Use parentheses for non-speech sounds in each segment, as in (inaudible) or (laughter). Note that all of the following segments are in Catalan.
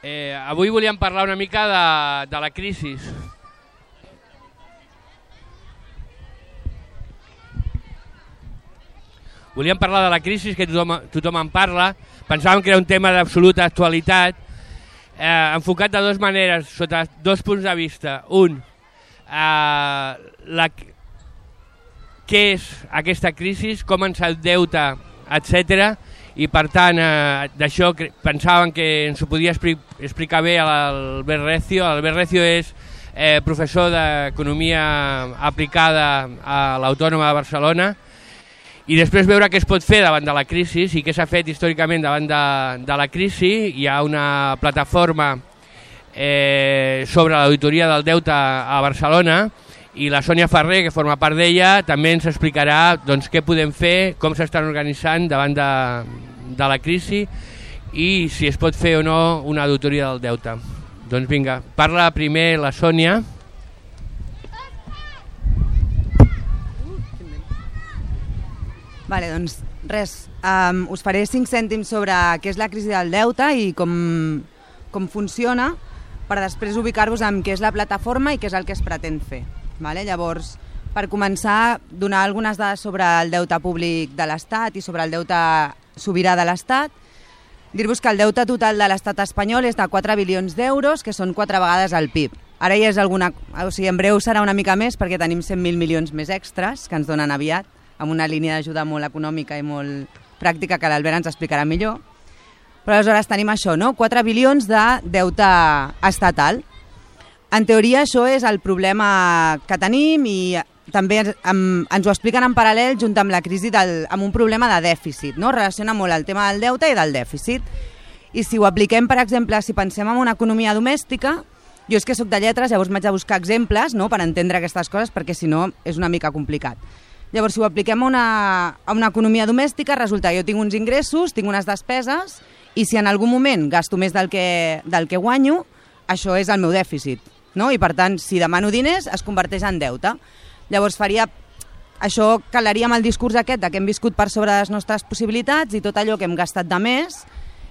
Eh, avui volíem parlar una mica de, de la crisi. Volíem parlar de la crisi, que tothom, tothom en parla. Pensàvem que era un tema d'absoluta actualitat, eh, enfocat de dues maneres, sota dos punts de vista. Un, eh, la, què és aquesta crisi, com ens el deute, etc. I per tant, eh, d'això pensàvem que ens ho podia expli explicar bé l'Albert Recio. L'Albert Recio és eh, professor d'Economia aplicada a l'Autònoma de Barcelona i després veure què es pot fer davant de la crisi i què s'ha fet històricament davant de, de la crisi. Hi ha una plataforma eh, sobre l'auditoria del deute a Barcelona i la Sònia Ferrer, que forma part d'ella, també ens explicarà doncs, què podem fer, com s'estan organitzant davant de, de la crisi i si es pot fer o no una auditoria del deute. Doncs vinga, parla primer la Sònia. Vale, doncs res, um, us faré cinc cèntims sobre què és la crisi del deute i com, com funciona per després ubicar-vos en què és la plataforma i què és el que es pretén fer. Vale? Llavors, per començar, donar algunes dades sobre el deute públic de l'Estat i sobre el deute sobirà de l'Estat. Dir-vos que el deute total de l'Estat espanyol és de 4 bilions d'euros, que són 4 vegades el PIB. Ara ja és alguna... O sigui, en breu serà una mica més perquè tenim 100.000 milions més extras que ens donen aviat amb una línia d'ajuda molt econòmica i molt pràctica que l'Albert ens explicarà millor. Però aleshores tenim això, no? 4 bilions de deute estatal. En teoria això és el problema que tenim i també ens, ens ho expliquen en paral·lel junt amb la crisi del, amb un problema de dèficit, no? Relaciona molt el tema del deute i del dèficit. I si ho apliquem, per exemple, si pensem en una economia domèstica, jo és que sóc de lletres, llavors m'haig de buscar exemples no? per entendre aquestes coses, perquè si no és una mica complicat. Llavors, si ho apliquem a una, a una economia domèstica, resulta que jo tinc uns ingressos, tinc unes despeses, i si en algun moment gasto més del que, del que guanyo, això és el meu dèficit. No? I per tant, si demano diners, es converteix en deute. Llavors faria... Això calaria amb el discurs aquest de que hem viscut per sobre de les nostres possibilitats i tot allò que hem gastat de més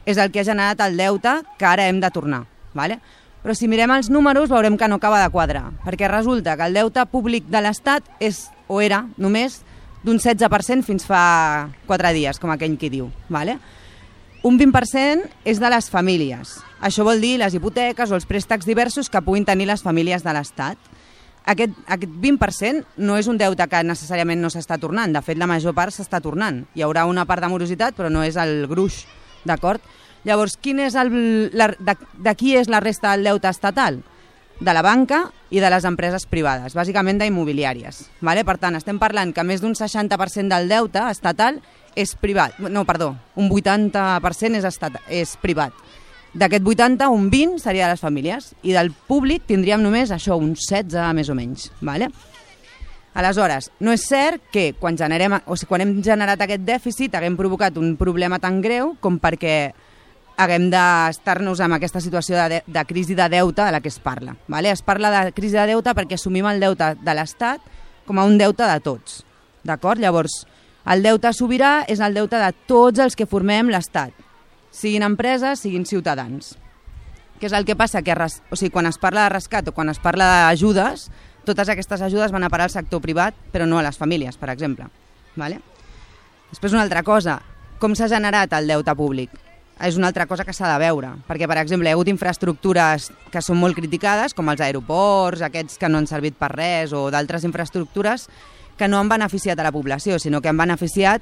és el que ha generat el deute que ara hem de tornar. Vale? Però si mirem els números veurem que no acaba de quadrar, perquè resulta que el deute públic de l'Estat és o era només d'un 16% fins fa 4 dies, com aquell qui diu. Vale? Un 20% és de les famílies. Això vol dir les hipoteques o els préstecs diversos que puguin tenir les famílies de l'Estat aquest, aquest 20% no és un deute que necessàriament no s'està tornant. De fet, la major part s'està tornant. Hi haurà una part de morositat, però no és el gruix, d'acord? Llavors, quin és el, la, de, de qui és la resta del deute estatal? De la banca i de les empreses privades, bàsicament d'immobiliàries. Vale? Per tant, estem parlant que més d'un 60% del deute estatal és privat. No, perdó, un 80% és, estat, és privat. D'aquest 80, un 20 seria de les famílies i del públic tindríem només això, un 16 més o menys. Vale? Aleshores, no és cert que quan, generem, o sigui, quan hem generat aquest dèficit haguem provocat un problema tan greu com perquè haguem d'estar-nos en aquesta situació de, de crisi de deute de la que es parla. Vale? Es parla de crisi de deute perquè assumim el deute de l'Estat com a un deute de tots. D'acord? Llavors, el deute sobirà és el deute de tots els que formem l'Estat siguin empreses, siguin ciutadans. Què és el que passa? Que res, o sigui, quan es parla de rescat o quan es parla d'ajudes, totes aquestes ajudes van a parar al sector privat, però no a les famílies, per exemple. Vale? Després una altra cosa, com s'ha generat el deute públic? És una altra cosa que s'ha de veure, perquè, per exemple, hi ha hagut infraestructures que són molt criticades, com els aeroports, aquests que no han servit per res, o d'altres infraestructures que no han beneficiat a la població, sinó que han beneficiat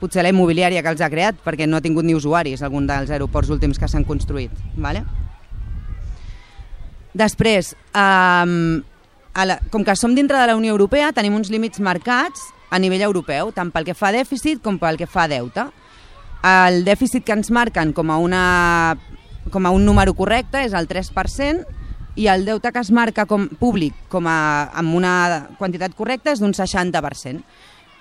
potser la immobiliària que els ha creat, perquè no ha tingut ni usuaris algun dels aeroports últims que s'han construït. Vale? Després, um, a la, com que som dintre de la Unió Europea, tenim uns límits marcats a nivell europeu, tant pel que fa a dèficit com pel que fa a deute. El dèficit que ens marquen com a, una, com a un número correcte és el 3%, i el deute que es marca com públic com a, amb una quantitat correcta és d'un 60%.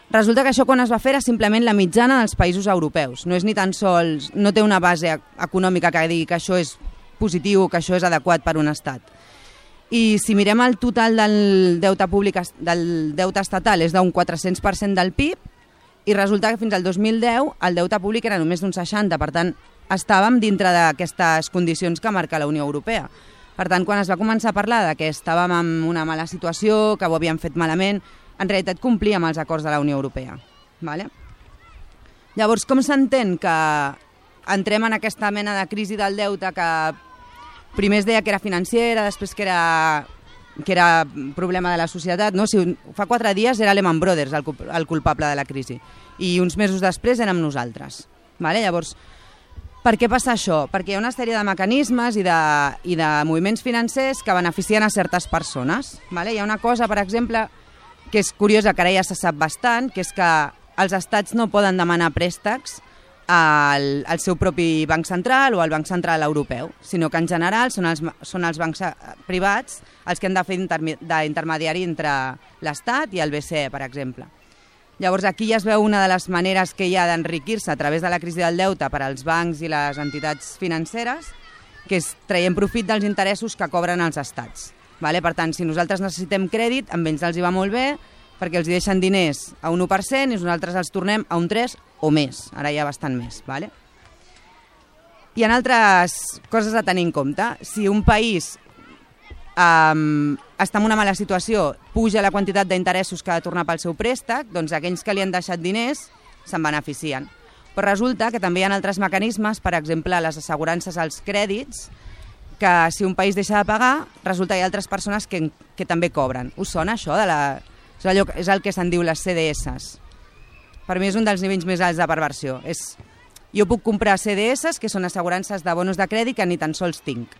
Resulta que això quan es va fer era simplement la mitjana dels països europeus. No és ni tan sols, no té una base econòmica que digui que això és positiu que això és adequat per un estat. I si mirem el total del deute públic del deute estatal és d'un 400% del PIB i resulta que fins al 2010 el deute públic era només d'un 60, per tant, estàvem dintre d'aquestes condicions que marca la Unió Europea. Per tant, quan es va començar a parlar de que estàvem en una mala situació, que ho havíem fet malament, en realitat complíem els acords de la Unió Europea. Vale? Llavors, com s'entén que entrem en aquesta mena de crisi del deute que primer es deia que era financera, després que era que era problema de la societat, no? Si fa quatre dies era Lehman Brothers el, el culpable de la crisi i uns mesos després érem nosaltres. Vale? Llavors, per què passa això? Perquè hi ha una sèrie de mecanismes i de, i de moviments financers que beneficien a certes persones. Vale? Hi ha una cosa, per exemple, que és curiosa, que ara ja se sap bastant, que és que els estats no poden demanar préstecs al, al seu propi banc central o al banc central europeu, sinó que en general són els, són els bancs eh, privats els que han de fer d'intermediari entre l'Estat i el BCE, per exemple. Llavors aquí ja es veu una de les maneres que hi ha d'enriquir-se a través de la crisi del deute per als bancs i les entitats financeres, que és traient profit dels interessos que cobren els estats. Vale? Per tant, si nosaltres necessitem crèdit, amb ells els hi va molt bé, perquè els deixen diners a un 1% i nosaltres els tornem a un 3 o més. Ara hi ha bastant més. Vale? Hi ha altres coses a tenir en compte. Si un país um, està en una mala situació, puja la quantitat d'interessos que ha de tornar pel seu préstec, doncs aquells que li han deixat diners se'n beneficien. Però resulta que també hi ha altres mecanismes, per exemple, les assegurances als crèdits, que si un país deixa de pagar, resulta que hi ha altres persones que, que també cobren. Us sona això? De la... és, allò, és el que se'n diu les CDS. Per mi és un dels nivells més alts de perversió. És... Jo puc comprar CDS, que són assegurances de bonus de crèdit que ni tan sols tinc.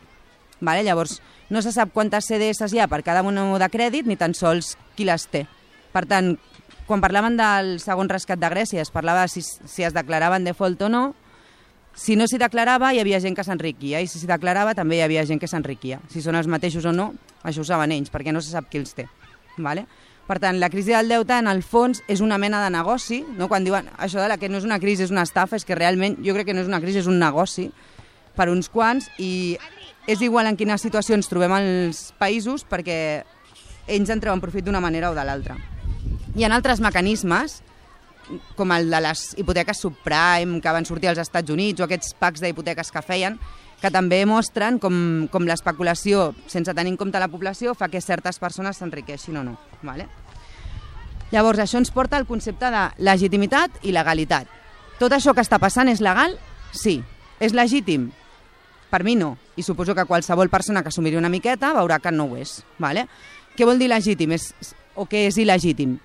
Vale? Llavors, no se sap quantes CDS hi ha per cada un de crèdit ni tan sols qui les té. Per tant, quan parlaven del segon rescat de Grècia, es parlava si, si es declaraven default o no, si no s'hi declarava hi havia gent que s'enriquia i si s'hi declarava també hi havia gent que s'enriquia. Si són els mateixos o no, això ho saben ells, perquè no se sap qui els té. Vale? Per tant, la crisi del deute, en el fons, és una mena de negoci. No? Quan diuen això de la que no és una crisi, és una estafa, és que realment jo crec que no és una crisi, és un negoci per uns quants i és igual en quina situació ens trobem als països perquè ells en treuen profit d'una manera o de l'altra. Hi ha altres mecanismes, com el de les hipoteques subprime que van sortir als Estats Units o aquests packs d'hipoteques que feien, que també mostren com, com l'especulació, sense tenir en compte la població, fa que certes persones s'enriqueixin o no. Vale? Llavors, això ens porta al concepte de legitimitat i legalitat. Tot això que està passant és legal? Sí. És legítim? Per mi no, i suposo que qualsevol persona que s'ho una miqueta veurà que no ho és. Vale? Què vol dir legítim és, o què és il·legítim?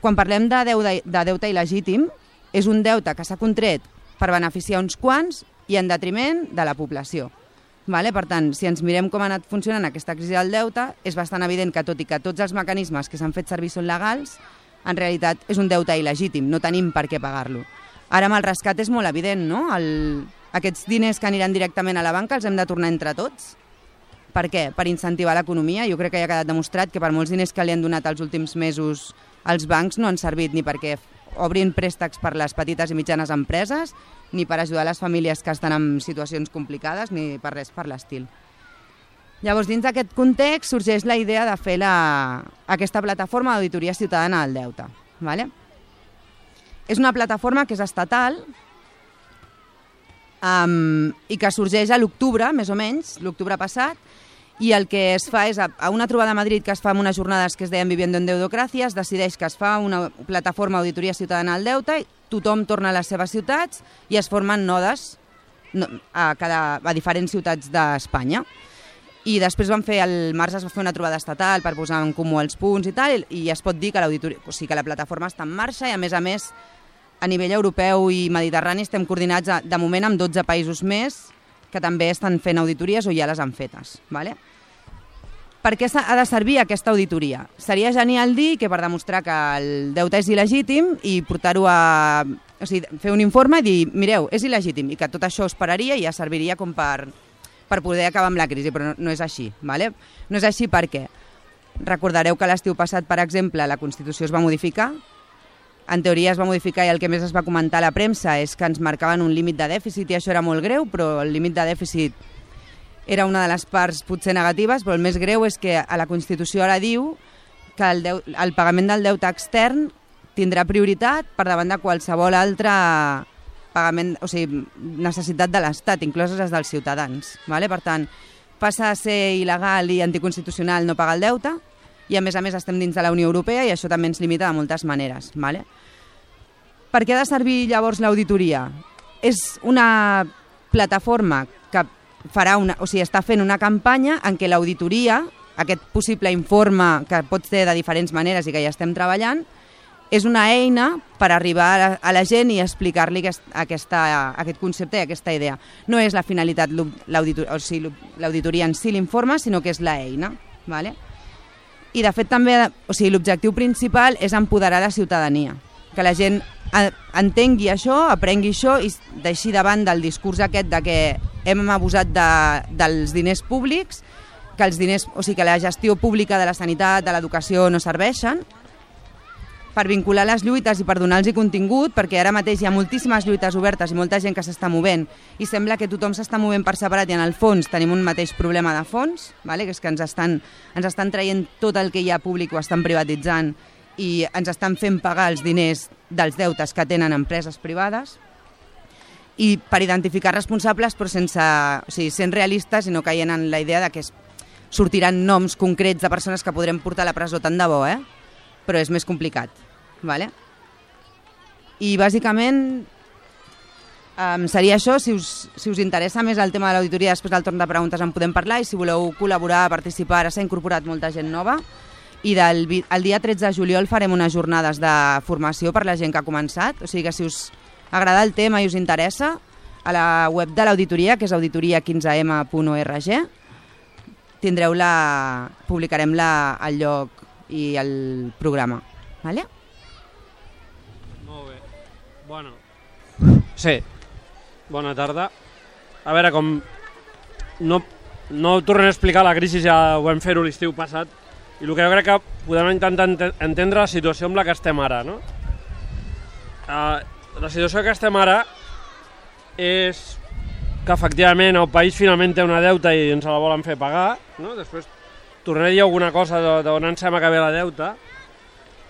Quan parlem de deute, de deute il·legítim, és un deute que s'ha contret per beneficiar uns quants i en detriment de la població. Vale? Per tant, si ens mirem com ha anat funcionant aquesta crisi del deute, és bastant evident que tot i que tots els mecanismes que s'han fet servir són legals, en realitat és un deute il·legítim, no tenim per què pagar-lo. Ara amb el rescat és molt evident, no? El, aquests diners que aniran directament a la banca els hem de tornar entre tots? Per què? Per incentivar l'economia. Jo crec que ja ha quedat demostrat que per molts diners que li han donat els últims mesos els bancs no han servit ni perquè obrin préstecs per les petites i mitjanes empreses, ni per ajudar les famílies que estan en situacions complicades, ni per res per l'estil. Llavors, dins d'aquest context, sorgeix la idea de fer la, aquesta plataforma d'auditoria ciutadana del deute. Vale? És una plataforma que és estatal, um, i que sorgeix a l'octubre, més o menys, l'octubre passat, i el que es fa és, a una trobada a Madrid que es fa en unes jornades que es deien Viviendo en Deudocràcia, es decideix que es fa una plataforma Auditoria Ciutadana al Deute, i tothom torna a les seves ciutats i es formen nodes a, cada, a diferents ciutats d'Espanya. I després van fer, el març es va fer una trobada estatal per posar en comú els punts i tal, i es pot dir que, o sigui, que la plataforma està en marxa i a més a més a nivell europeu i mediterrani estem coordinats de moment amb 12 països més que també estan fent auditories o ja les han fetes. ¿vale? Per què ha de servir aquesta auditoria? Seria genial dir que per demostrar que el deute és il·legítim i portar-ho a... O sigui, fer un informe i dir, mireu, és il·legítim, i que tot això es pararia i ja serviria com per, per poder acabar amb la crisi, però no, no és així. ¿vale? No és així perquè recordareu que l'estiu passat, per exemple, la Constitució es va modificar, en teoria es va modificar i el que més es va comentar a la premsa és que ens marcaven un límit de dèficit i això era molt greu, però el límit de dèficit era una de les parts potser negatives, però el més greu és que a la Constitució ara diu que el, deu, el pagament del deute extern tindrà prioritat per davant de qualsevol altre pagament, o sigui, necessitat de l'Estat, incloses les dels ciutadans. Vale? Per tant, passa a ser il·legal i anticonstitucional no pagar el deute, i a més a més estem dins de la Unió Europea i això també ens limita de moltes maneres. Vale? Per què ha de servir llavors l'auditoria? És una plataforma que farà una, o sigui, està fent una campanya en què l'auditoria, aquest possible informe que pot ser de diferents maneres i que ja estem treballant, és una eina per arribar a la, gent i explicar-li aquest, aquesta, aquest concepte i aquesta idea. No és la finalitat l'auditoria o sigui, en si l'informe, sinó que és l'eina. Vale? I de fet també o sigui, l'objectiu principal és empoderar la ciutadania, que la gent entengui això, aprengui això i deixi davant del discurs aquest de que hem abusat de, dels diners públics, que els diners, o sigui, que la gestió pública de la sanitat, de l'educació no serveixen, per vincular les lluites i per donar-los contingut, perquè ara mateix hi ha moltíssimes lluites obertes i molta gent que s'està movent i sembla que tothom s'està movent per separat i en el fons tenim un mateix problema de fons, vale? que és que ens estan, ens estan traient tot el que hi ha públic o estan privatitzant i ens estan fent pagar els diners dels deutes que tenen empreses privades i per identificar responsables però sense, o sigui, sent realistes i no caient en la idea de que sortiran noms concrets de persones que podrem portar a la presó tant de bo, eh? però és més complicat. Vale? I bàsicament um, seria això, si us, si us interessa més el tema de l'auditoria, després del torn de preguntes en podem parlar i si voleu col·laborar, participar, ara s'ha incorporat molta gent nova i del, el dia 13 de juliol farem unes jornades de formació per la gent que ha començat, o sigui que si us agrada el tema i us interessa, a la web de l'auditoria, que és auditoria15m.org, tindreu la, publicarem la, el lloc i el programa. Vale? Bueno, sí, bona tarda. A veure, com no, no tornem a explicar la crisi, ja ho vam fer-ho l'estiu passat, i el que jo crec que podem intentar entendre la situació amb la que estem ara, no? Uh, la situació que estem ara és que efectivament el país finalment té una deuta i ens la volen fer pagar, no? Després tornaré a dir alguna cosa d'on ens sembla que ve la deuta,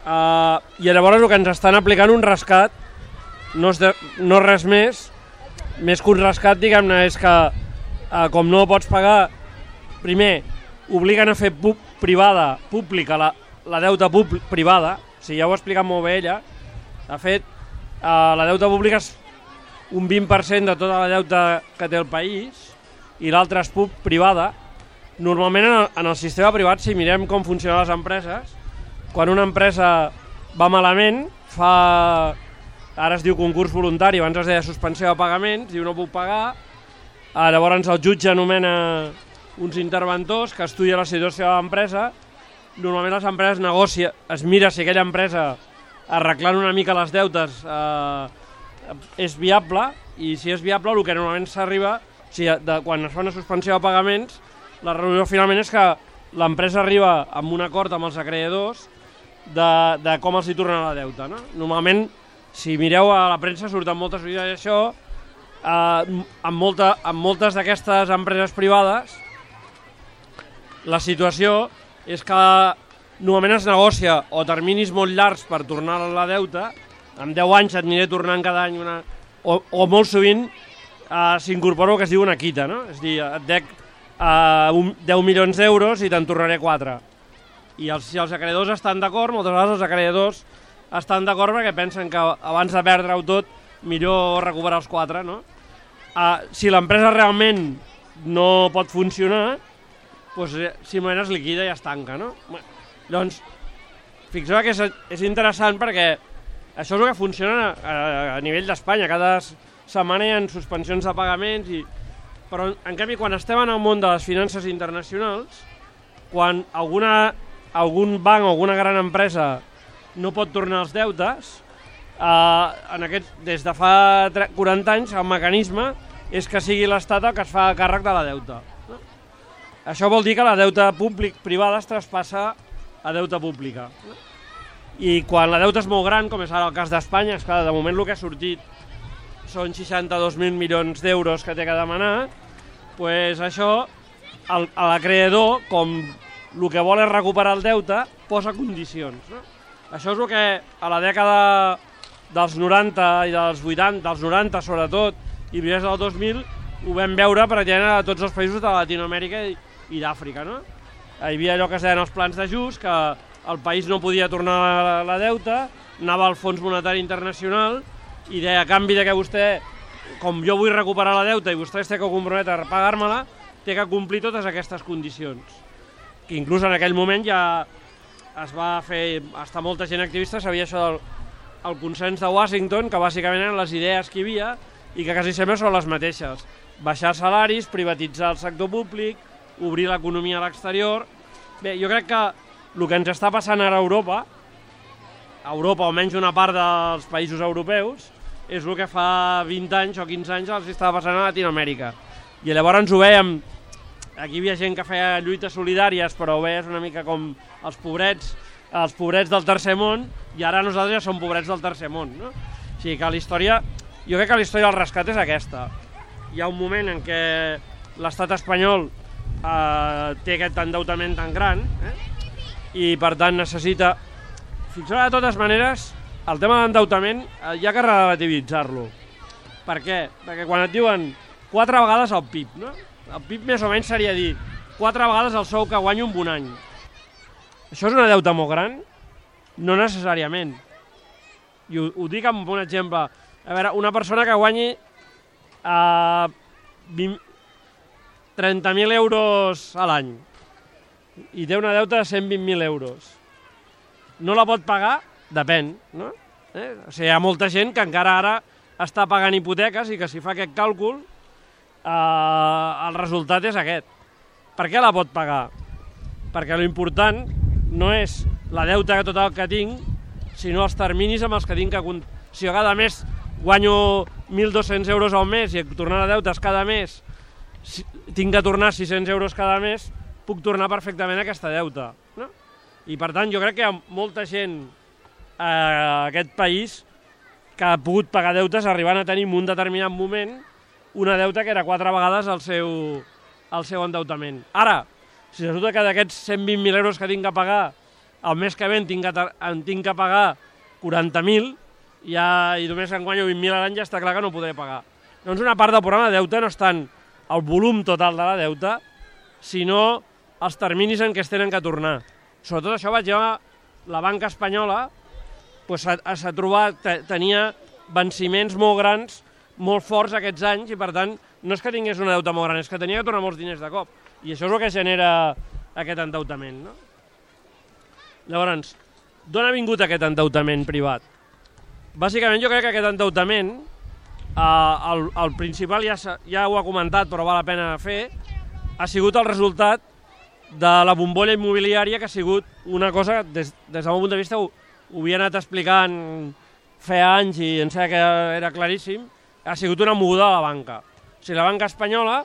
uh, i llavors el que ens estan aplicant un rescat no és, de, no res més, més que un rescat, diguem-ne, és que eh, com no pots pagar, primer, obliguen a fer privada, pública, la, la deuta privada, o sigui, ja ho ha explicat molt bé ella, de fet, eh, la deuta pública és un 20% de tota la deuta que té el país i l'altra és pub, privada. Normalment en el, en el sistema privat, si mirem com funcionen les empreses, quan una empresa va malament, fa ara es diu concurs voluntari, abans es deia suspensió de pagaments, diu no puc pagar, ah, llavors el jutge anomena uns interventors que estudia la situació de l'empresa, normalment les empreses negocia, es mira si aquella empresa arreglant una mica les deutes eh, és viable i si és viable el que normalment s'arriba o sigui, de, quan es fa una suspensió de pagaments la reunió finalment és que l'empresa arriba amb un acord amb els acreedors de, de com els hi tornen la deuta. No? Normalment si mireu a la premsa surten moltes vídeos d'això, eh, amb, molta, amb moltes d'aquestes empreses privades la situació és que normalment es negocia o terminis molt llargs per tornar a la deuta, en 10 anys et aniré tornant cada any una... o, o molt sovint eh, s'incorpora el que es diu una quita, no? És a dir, et dec eh, un, 10 milions d'euros i te'n tornaré 4. I els, si els acreedors estan d'acord, moltes vegades els acreedors estan d'acord perquè pensen que abans de perdre-ho tot millor recuperar els quatre, no? Uh, si l'empresa realment no pot funcionar, doncs eh, simplement es liquida i es tanca, no? Llavors, fixeu que és, és interessant perquè això és el que funciona a, a nivell d'Espanya. Cada setmana hi ha suspensions de pagaments, i... però en canvi quan estem en el món de les finances internacionals, quan alguna, algun banc o alguna gran empresa no pot tornar els deutes, eh, en aquest, des de fa 40 anys el mecanisme és que sigui l'Estat el que es fa càrrec de la deuta. Això vol dir que la deuta públic privada es traspassa a deuta pública. I quan la deuta és molt gran, com és ara el cas d'Espanya, que de moment el que ha sortit són 62.000 milions d'euros que té que demanar, pues això, l'acreedor, com el que vol és recuperar el deute, posa condicions. No? Això és el que a la dècada dels 90 i dels 80, dels 90 sobretot, i primers del 2000, ho vam veure pràcticament a tots els països de Latinoamèrica i, i d'Àfrica, no? Hi havia allò que es deien els plans d'ajust, que el país no podia tornar la, la deuta, anava al Fons Monetari Internacional i deia, a canvi de que vostè, com jo vull recuperar la deuta i vostè té que comprometre a pagar-me-la, té que complir totes aquestes condicions. Que inclús en aquell moment ja es va fer, hasta molta gent activista sabia això del el consens de Washington, que bàsicament eren les idees que hi havia i que quasi sempre són les mateixes. Baixar salaris, privatitzar el sector públic, obrir l'economia a l'exterior... Bé, jo crec que el que ens està passant ara a Europa, a Europa, o almenys una part dels països europeus, és el que fa 20 anys o 15 anys els estava passant a Latinoamèrica. I llavors ho veiem, aquí hi havia gent que feia lluites solidàries, però ho veies una mica com els pobrets, els pobrets del tercer món, i ara nosaltres ja som pobrets del tercer món. No? O sigui que la història, jo crec que la història del rescat és aquesta. Hi ha un moment en què l'estat espanyol eh, té aquest endeutament tan gran eh? i per tant necessita... Fixeu de totes maneres, el tema d'endeutament eh, hi ha que relativitzar-lo. Per què? Perquè quan et diuen quatre vegades el PIB, no? el PIB més o menys seria dir quatre vegades el sou que guanyo en un any. Això és una deuta molt gran? No necessàriament. I ho, ho dic amb un exemple. A veure, una persona que guanyi eh, 30.000 euros a l'any i té una deuta de 120.000 euros. No la pot pagar? Depèn, no? Eh? O sigui, hi ha molta gent que encara ara està pagant hipoteques i que si fa aquest càlcul eh, el resultat és aquest. Per què la pot pagar? Perquè l'important no és la deuta total que tinc, sinó els terminis amb els que tinc que... Si jo cada mes guanyo 1.200 euros al mes i tornar a deutes cada mes tinc que tornar 600 euros cada mes, puc tornar perfectament a aquesta deuta. No? I per tant, jo crec que hi ha molta gent a aquest país que ha pogut pagar deutes arribant a tenir en un determinat moment una deuta que era quatre vegades el seu, el seu endeutament. Ara, si resulta que d'aquests 120.000 euros que tinc que pagar, el mes que ve en tinc que, en tinc que pagar 40.000, ja, i només en guanyo 20.000 a l'any, ja està clar que no podré pagar. Doncs una part del programa de deute no és tant el volum total de la deuta, sinó els terminis en què es tenen que tornar. Sobretot això vaig veure la banca espanyola pues, s'ha trobat, tenia venciments molt grans, molt forts aquests anys, i per tant no és que tingués una deuta molt gran, és que tenia que tornar molts diners de cop. I això és el que genera aquest endeutament. No? Llavors, d'on ha vingut aquest endeutament privat? Bàsicament jo crec que aquest endeutament Uh, el, el principal ja, ja ho ha comentat, però val la pena fer, ha sigut el resultat de la bombolla immobiliària que ha sigut una cosa, des, des del meu punt de vista, ho, ho havia anat explicant feia anys i em sembla que era claríssim, ha sigut una moguda de la banca. O sigui, la banca espanyola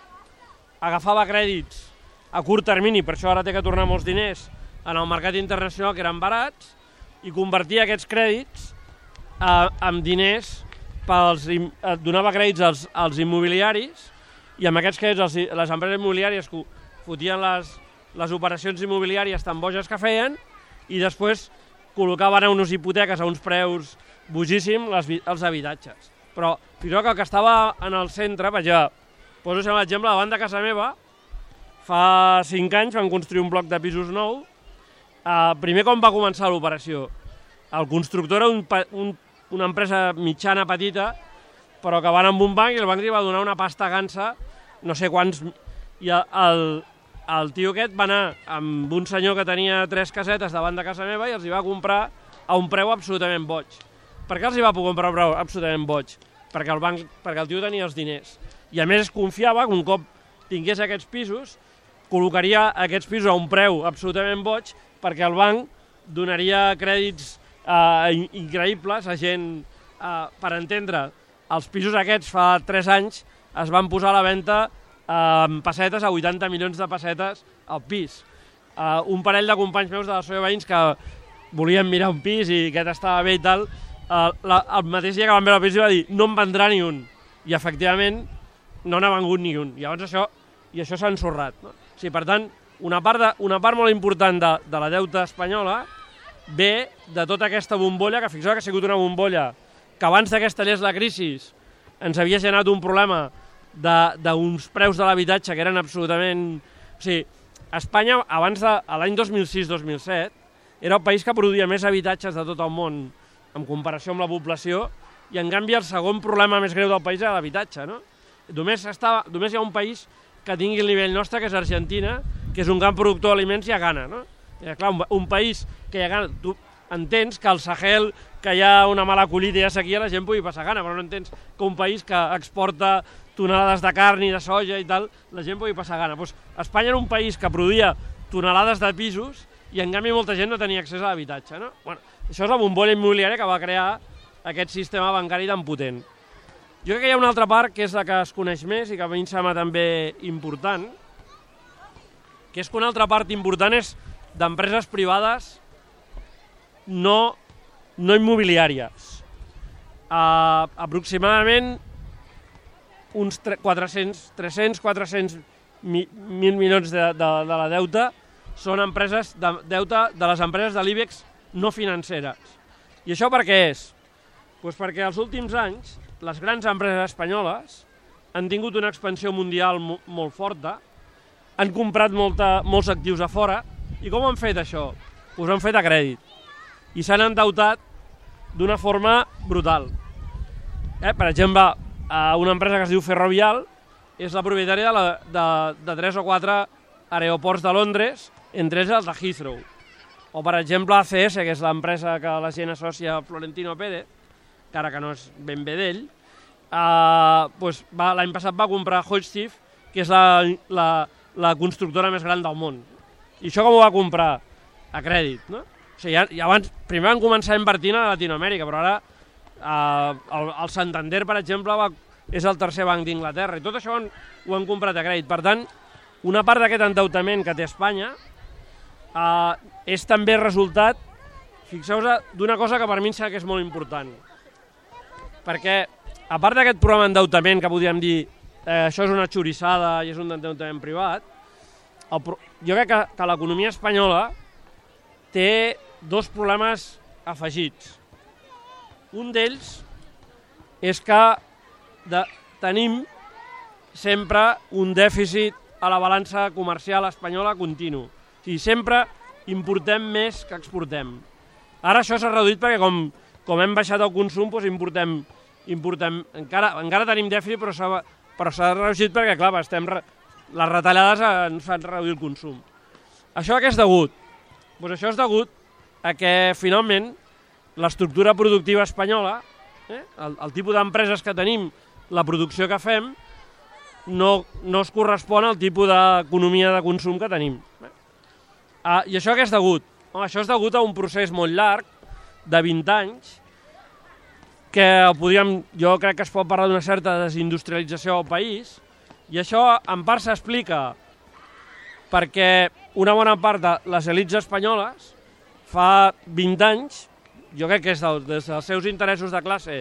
agafava crèdits a curt termini, per això ara té que tornar molts diners en el mercat internacional que eren barats, i convertia aquests crèdits eh, en diners pels, eh, donava crèdits als, als immobiliaris i amb aquests crèdits els, les empreses immobiliàries fotien les, les operacions immobiliàries tan boges que feien i després col·locaven unes hipoteques a uns preus bogíssims les, els habitatges. Però fixeu que el que estava en el centre, vaig ja, poso l'exemple, davant de casa meva, fa 5 anys van construir un bloc de pisos nou. Uh, primer com va començar l'operació? El constructor era un, un una empresa mitjana, petita, però que van amb un banc i el banc li va donar una pasta gansa, no sé quants... I el, el tio aquest va anar amb un senyor que tenia tres casetes davant de casa meva i els hi va comprar a un preu absolutament boig. Per què els hi va comprar a un preu absolutament boig? Perquè el, banc, perquè el tio tenia els diners. I a més confiava que un cop tingués aquests pisos, col·locaria aquests pisos a un preu absolutament boig perquè el banc donaria crèdits eh, increïbles, a gent, eh, per entendre, els pisos aquests fa 3 anys es van posar a la venda eh, amb pessetes a 80 milions de pessetes al pis. Eh, un parell de companys meus de la Soia Veïns que volien mirar un pis i aquest estava bé i tal, eh, la, el mateix dia que van veure el pis va dir no en vendrà ni un. I efectivament no n'ha vengut ni un. Llavors això, i això s'ha ensorrat. No? O sigui, per tant, una part, de, una part molt important de, de la deuta espanyola ve de tota aquesta bombolla, que fixeu que ha sigut una bombolla que abans d'aquesta llei la crisi ens havia generat un problema d'uns preus de l'habitatge que eren absolutament... O sigui, Espanya, abans de l'any 2006-2007, era el país que produïa més habitatges de tot el món en comparació amb la població i, en canvi, el segon problema més greu del país era l'habitatge, no? Només, estava, només hi ha un país que tingui el nivell nostre, que és Argentina, que és un gran productor d'aliments i a gana, no? I, clar, un, un país que hi ha gana... Tu entens que al Sahel, que hi ha una mala collita i sequia, la gent pugui passar gana, però no entens que un país que exporta tonelades de carn i de soja i tal, la gent pugui passar gana. Pues, Espanya era un país que produïa tonelades de pisos i en canvi molta gent no tenia accés a l'habitatge. No? Bueno, això és la bombolla immobiliària que va crear aquest sistema bancari tan potent. Jo crec que hi ha una altra part que és la que es coneix més i que a mi em sembla també important, que és que una altra part important és d'empreses privades no, no immobiliàries. Uh, aproximadament uns 400, 300, 400 mil milions de, de, de la deuta són empreses de deute de les empreses de l'IBEX no financeres. I això per què és? Pues perquè els últims anys les grans empreses espanyoles han tingut una expansió mundial mo molt forta, han comprat molta, molts actius a fora, i com han fet això? Pues han fet a crèdit. I s'han endeutat d'una forma brutal. Eh, per exemple, una empresa que es diu Ferrovial és la propietària de, la, de, de tres o quatre aeroports de Londres entre ells els de Heathrow. O, per exemple, ACS, que és l'empresa que la gent associa a Florentino Pérez, que ara que no és ben bé d'ell, eh, doncs l'any passat va comprar Hochtief, que és la, la, la constructora més gran del món. I això com ho va comprar? A crèdit, no? O sigui, ja, ja abans, primer van començar a invertir a Latinoamèrica, però ara eh, el, el Santander, per exemple, va, és el tercer banc d'Inglaterra, i tot això ho han, ho han comprat a crèdit. Per tant, una part d'aquest endeutament que té Espanya eh, és també resultat, fixeu-vos, d'una cosa que per mi em sembla que és molt important. Perquè, a part d'aquest programa d'endeutament que podríem dir eh, això és una xorissada i és un endeutament privat, el, jo crec que, que l'economia espanyola té dos problemes afegits. Un d'ells és que de, tenim sempre un dèficit a la balança comercial espanyola continu. O sigui, sempre importem més que exportem. Ara això s'ha reduït perquè com, com hem baixat el consum, doncs importem, importem encara, encara tenim dèficit, però s'ha però reduït perquè, clar, estem, les retallades ens fan reduir el consum. Això a què és degut? Doncs això és degut a que, finalment, l'estructura productiva espanyola, eh, el, el tipus d'empreses que tenim, la producció que fem, no, no es correspon al tipus d'economia de consum que tenim. Eh? Ah, I això què és degut? Home, això és degut a un procés molt llarg, de 20 anys, que podríem, jo crec que es pot parlar d'una certa desindustrialització al país, i això en part s'explica perquè una bona part de les elites espanyoles fa 20 anys, jo crec que és del, des dels seus interessos de classe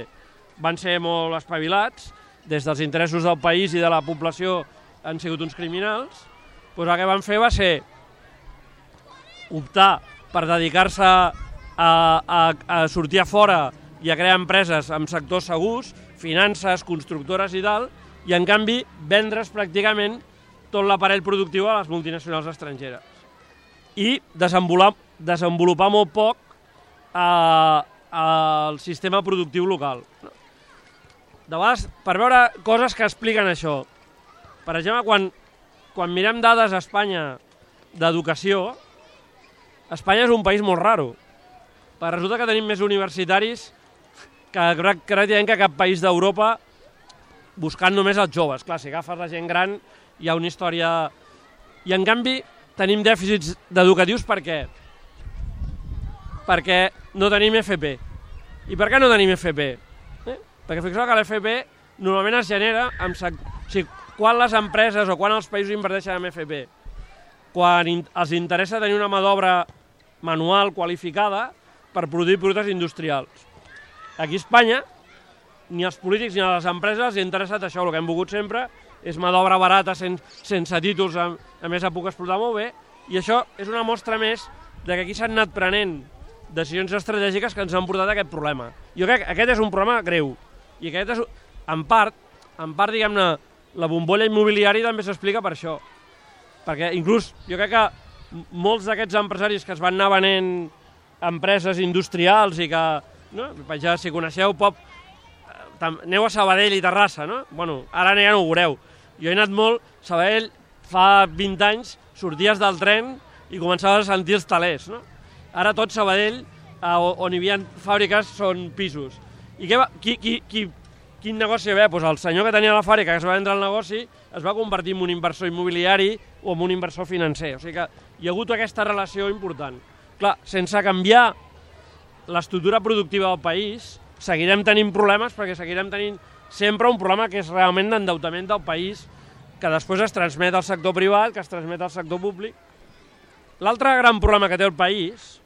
van ser molt espavilats, des dels interessos del país i de la població han sigut uns criminals, doncs el que van fer va ser optar per dedicar-se a, a, a sortir a fora i a crear empreses amb sectors segurs, finances, constructores i tal, i en canvi vendre's pràcticament tot l'aparell productiu a les multinacionals estrangeres. I desenvolupar, desenvolupar molt poc eh, el sistema productiu local. De vegades, per veure coses que expliquen això. Per exemple, quan, quan mirem dades a Espanya d'educació, Espanya és un país molt raro. Perquè resulta que tenim més universitaris que pràcticament que cap país d'Europa buscant només els joves. Clar, si agafes la gent gran hi ha una història... I en canvi tenim dèficits d'educatius per què? Perquè no tenim FP. I per què no tenim FP? Eh? Perquè fixeu que l'FP normalment es genera amb... O sigui, quan les empreses o quan els països inverteixen en FP? Quan els interessa tenir una mà d'obra manual qualificada per produir productes industrials. Aquí a Espanya, ni als polítics ni a les empreses els ha interessat això, el que hem volgut sempre és mà d'obra barata sense, sense títols, a, a més a puc explotar molt bé, i això és una mostra més de que aquí s'han anat prenent decisions estratègiques que ens han portat a aquest problema. Jo crec que aquest és un problema greu. I aquest és, en part, en part, diguem-ne, la bombolla immobiliària també s'explica per això. Perquè inclús jo crec que molts d'aquests empresaris que es van anar venent empreses industrials i que, no? ja si coneixeu Pop, aneu a Sabadell i Terrassa, no? Bueno, ara ja no ho veureu. Jo he anat molt, Sabadell fa 20 anys sorties del tren i començaves a sentir els talers, no? Ara tot Sabadell, on hi havia fàbriques, són pisos. I què va, qui, qui, qui, quin negoci va Pues el senyor que tenia la fàbrica, que es va vendre el negoci, es va convertir en un inversor immobiliari o en un inversor financer. O sigui que hi ha hagut aquesta relació important. Clar, sense canviar l'estructura productiva del país, seguirem tenint problemes perquè seguirem tenint sempre un problema que és realment d'endeutament del país que després es transmet al sector privat, que es transmet al sector públic. L'altre gran problema que té el país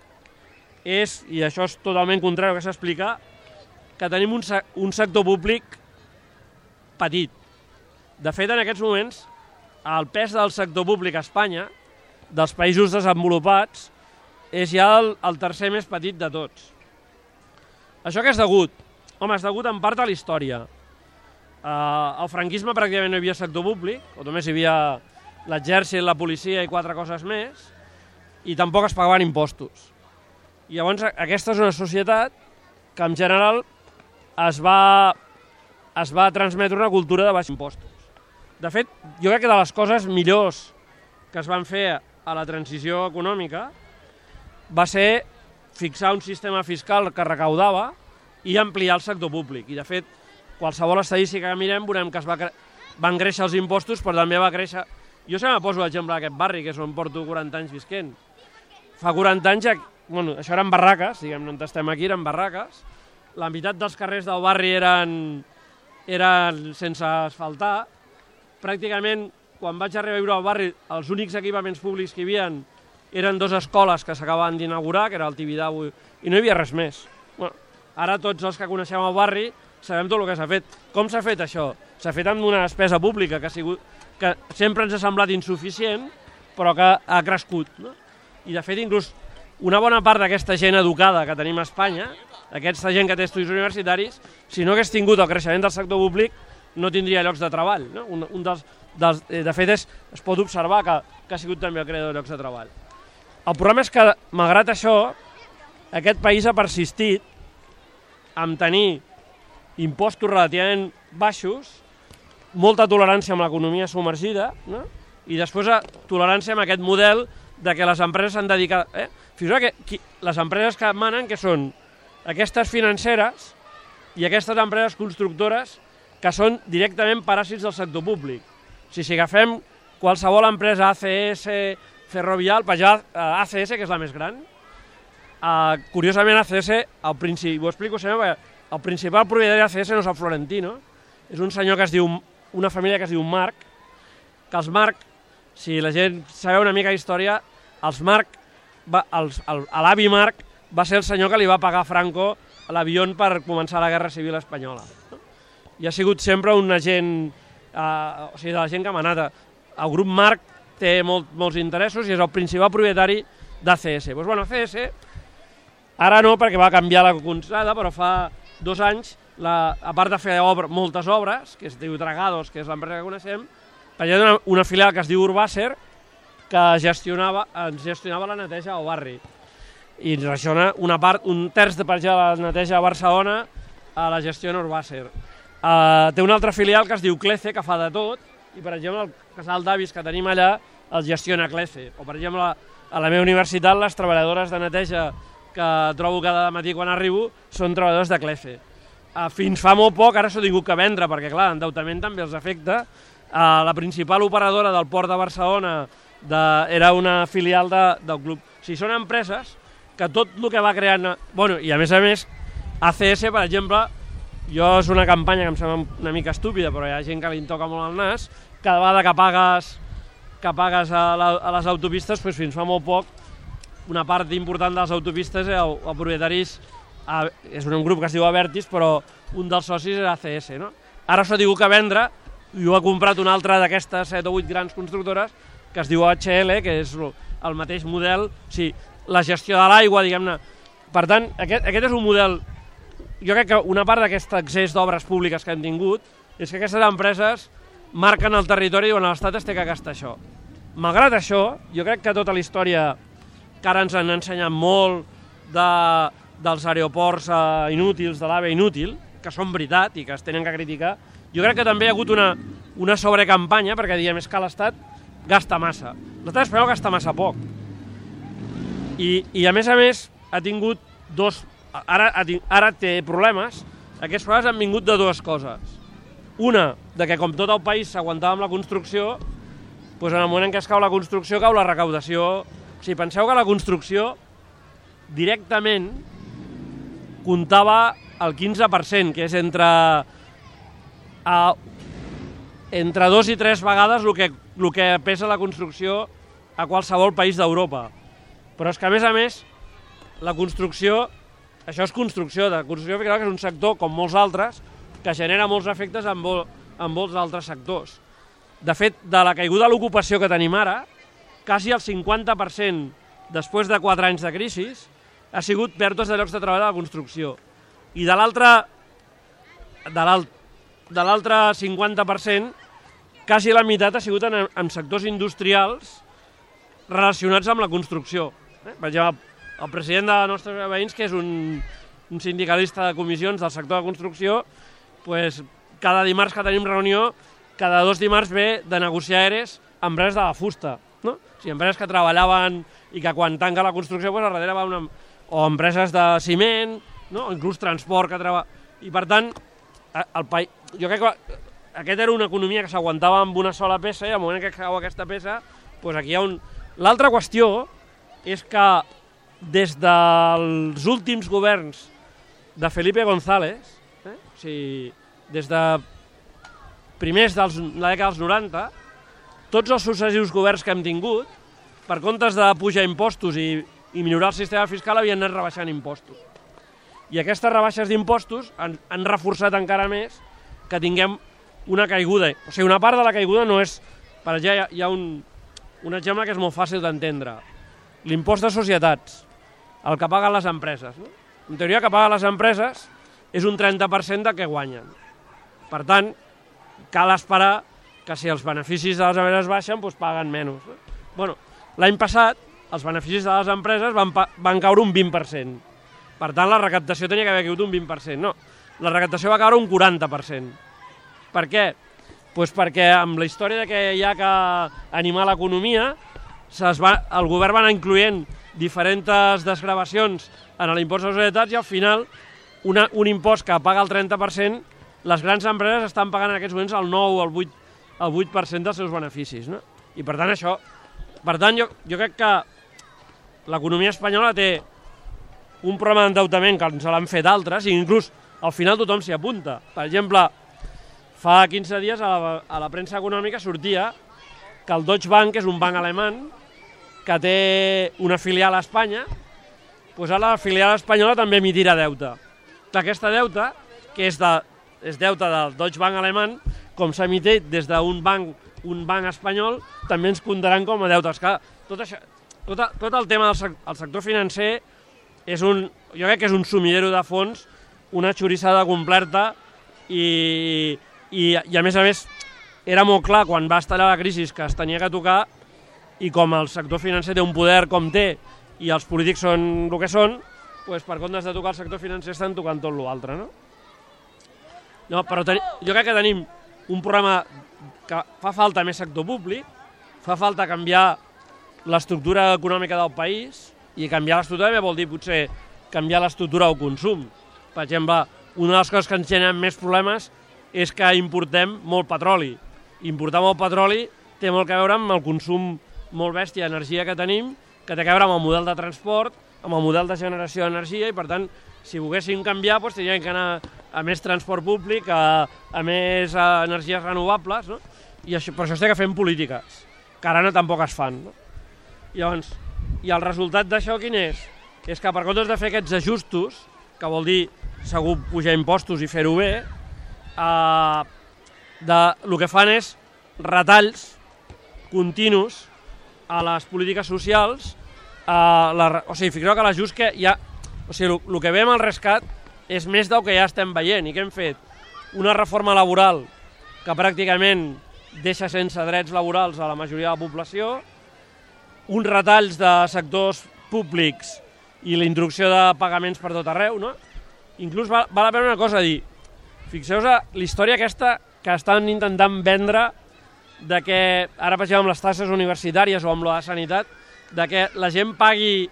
és, i això és totalment contrari al que s'explica, que tenim un, un sector públic petit. De fet, en aquests moments, el pes del sector públic a Espanya, dels països desenvolupats, és ja el, el tercer més petit de tots. Això que és degut? Home, és degut en part a la història. Uh, al franquisme pràcticament no hi havia sector públic, o només hi havia l'exèrcit, la policia i quatre coses més, i tampoc es pagaven impostos. I llavors aquesta és una societat que en general es va, es va transmetre una cultura de baix impostos. De fet, jo crec que de les coses millors que es van fer a la transició econòmica va ser fixar un sistema fiscal que recaudava i ampliar el sector públic. I, de fet, qualsevol estadística que mirem veurem que es va van créixer els impostos, però també va créixer... Jo sempre poso l'exemple d'aquest barri, que és on porto 40 anys visquent. Fa 40 anys, bueno, això eren barraques, diguem, on estem aquí, eren barraques, la meitat dels carrers del barri eren, eren sense asfaltar. Pràcticament, quan vaig arribar a viure al barri, els únics equipaments públics que hi havia eren dues escoles que s'acabaven d'inaugurar, que era el Tibidabo, i no hi havia res més. Bueno, ara tots els que coneixem el barri sabem tot el que s'ha fet. Com s'ha fet això? S'ha fet amb una despesa pública que, ha sigut, que sempre ens ha semblat insuficient, però que ha crescut. No? I de fet, inclús una bona part d'aquesta gent educada que tenim a Espanya aquesta gent que té estudis universitaris, si no hagués tingut el creixement del sector públic, no tindria llocs de treball. No? Un, un dels, dels, eh, de fet, és, es pot observar que, que ha sigut també el creador de llocs de treball. El problema és que, malgrat això, aquest país ha persistit en tenir impostos relativament baixos, molta tolerància amb l'economia submergida, no? i després tolerància amb aquest model de que les empreses s'han dedicat... Eh? Fixeu que qui, les empreses que manen, que són aquestes financeres i aquestes empreses constructores que són directament paràsits del sector públic. Si, si agafem qualsevol empresa ACS, Ferrovial, per ja ACS, que és la més gran, uh, curiosament ACS, al principi, ho explico perquè el principal propietari d'ACS no és el Florentino, és un senyor que es diu, una família que es diu Marc, que els Marc, si la gent sabeu una mica d'història, els Marc, l'avi Marc va ser el senyor que li va pagar Franco l'avió per començar la Guerra Civil Espanyola. I ha sigut sempre un agent, eh, o sigui, de la gent que ha manat. El grup Marc té molt, molts interessos i és el principal propietari d'ACS. Doncs, bueno, ACS, ara no perquè va canviar la contrada, però fa dos anys, la, a part de fer obra, moltes obres, que es diu Dragados, que és l'empresa que coneixem, ha una, una filial que es diu Urbàcer, que gestionava, ens gestionava la neteja al barri i ens gestiona una part, un terç de part de la neteja a Barcelona a la gestió Norbàcer. Uh, té una altra filial que es diu Clece, que fa de tot, i per exemple el casal d'avis que tenim allà el gestiona Clece. O per exemple a la meva universitat les treballadores de neteja que trobo cada matí quan arribo són treballadors de Clece. Uh, fins fa molt poc ara s'ho tingut que vendre, perquè clar, l'endeutament també els afecta. Uh, la principal operadora del port de Barcelona de, era una filial de, del club. O sigui, són empreses que tot el que va creant... Bueno, I a més a més, ACS, per exemple, jo és una campanya que em sembla una mica estúpida, però hi ha gent que li toca molt el nas, cada vegada que pagues, que pagues a, la, a les autopistes, doncs fins fa molt poc, una part important de les autopistes, el, el propietari és, és un grup que es diu Avertis, però un dels socis és ACS. No? Ara s'ha tingut que vendre, i ho ha comprat una altra d'aquestes 7 o 8 grans constructores, que es diu HL, que és el mateix model, o sigui, la gestió de l'aigua, diguem-ne, per tant, aquest, aquest és un model... Jo crec que una part d'aquest accés d'obres públiques que han tingut és que aquestes empreses marquen el territori diuen l'Estat es té que gastar això. Malgrat això, jo crec que tota la història que ara ens han ensenyat molt de, dels aeroports eh, inútils, de l'AVE inútil, que són veritat i que es tenen que criticar, jo crec que també hi ha hagut una, una sobrecampanya perquè diem és que l'Estat gasta massa. L'estat espanyol gasta massa poc. I, I a més a més ha tingut dos... Ara, ara té problemes. Aquests problemes han vingut de dues coses. Una, de que com tot el país s'aguantava amb la construcció, doncs en el moment en què es cau la construcció, cau la recaudació. O sigui, penseu que la construcció directament comptava el 15%, que és entre, a, entre dos i tres vegades el que, el que pesa la construcció a qualsevol país d'Europa. Però és que, a més a més, la construcció, això és construcció, de construcció que és un sector, com molts altres, que genera molts efectes en, vol, en molts altres sectors. De fet, de la caiguda de l'ocupació que tenim ara, quasi el 50% després de 4 anys de crisi ha sigut pèrdues de llocs de treball a la construcció. I de l'altre de l'altre 50%, quasi la meitat ha sigut en, en sectors industrials relacionats amb la construcció. Eh? Per exemple, el president de nostres veïns, que és un, un sindicalista de comissions del sector de construcció, pues, cada dimarts que tenim reunió, cada dos dimarts ve de negociar ERES empreses de la fusta. No? O sigui, empreses que treballaven i que quan tanca la construcció, pues, a darrere va una... o empreses de ciment, no? inclús transport que treballa... I per tant, el país... jo crec que aquest era una economia que s'aguantava amb una sola peça i al moment que cau aquesta peça, pues aquí hi ha un... L'altra qüestió és que des dels últims governs de Felipe González, o sigui, des de primers de la dècada dels 90, tots els successius governs que hem tingut, per comptes de pujar impostos i, i millorar el sistema fiscal, havien anat rebaixant impostos. I aquestes rebaixes d'impostos han, han reforçat encara més que tinguem una caiguda. O sigui, una part de la caiguda no és... Per exemple, hi ha un, un exemple que és molt fàcil d'entendre. L'impost de societats el que paguen les empreses. No? En teoria, que paguen les empreses és un 30% del que guanyen. Per tant, cal esperar que si els beneficis de les empreses baixen, doncs paguen menys. No? Bueno, L'any passat, els beneficis de les empreses van, van caure un 20%. Per tant, la recaptació tenia que haver caigut un 20%. No, la recaptació va caure un 40%. Per què? Pues perquè amb la història de que hi ha que animar l'economia, el govern va anar incloent diferents desgravacions en l'impost de societats i al final una, un impost que paga el 30%, les grans empreses estan pagant en aquests moments el 9 o el 8, el 8% dels seus beneficis. No? I per tant això, per tant jo, jo crec que l'economia espanyola té un problema d'endeutament que ens l'han fet altres i inclús al final tothom s'hi apunta. Per exemple, fa 15 dies a la, a la premsa econòmica sortia que el Deutsche Bank és un banc alemany que té una filial a Espanya, doncs ara la filial espanyola també emitirà deute. Aquesta deute, que és, de, és deute del Deutsche Bank alemany, com s'ha emitit des d'un banc, un banc espanyol, també ens comptaran com a deutes. Que tot, això, tot, tot el tema del sector, el sector financer és un, jo crec que és un sumidero de fons, una xorissada completa i, i, i a més a més era molt clar quan va estallar la crisi que es tenia que tocar i com el sector financer té un poder com té i els polítics són el que són, doncs per comptes de tocar el sector financer estan tocant tot l'altre, no? No, però ten... jo crec que tenim un problema que fa falta més sector públic, fa falta canviar l'estructura econòmica del país i canviar l'estructura vol dir potser canviar l'estructura del consum. Per exemple, una de les coses que ens generen més problemes és que importem molt petroli. Importar molt petroli té molt a veure amb el consum molt bèstia d'energia que tenim, que té a veure amb el model de transport, amb el model de generació d'energia, i per tant, si volguéssim canviar, doncs tindríem que anar a més transport públic, a, a més a energies renovables, no? i això, per això té que fem polítiques, que ara no tampoc es fan. No? Llavors, i el resultat d'això quin és? És que per comptes de fer aquests ajustos, que vol dir segur pujar impostos i fer-ho bé, eh, de, el que fan és retalls continus a les polítiques socials, a la, o sigui, fixeu que l'ajust que ha, O sigui, el que veiem al rescat és més del que ja estem veient. I què hem fet? Una reforma laboral que pràcticament deixa sense drets laborals a la majoria de la població, uns retalls de sectors públics i la introducció de pagaments per tot arreu, no? Inclús val, val la pena una cosa a dir. Fixeu-vos la història aquesta que estan intentant vendre de que, ara exemple amb les tasses universitàries o amb la sanitat, de que la gent pagui,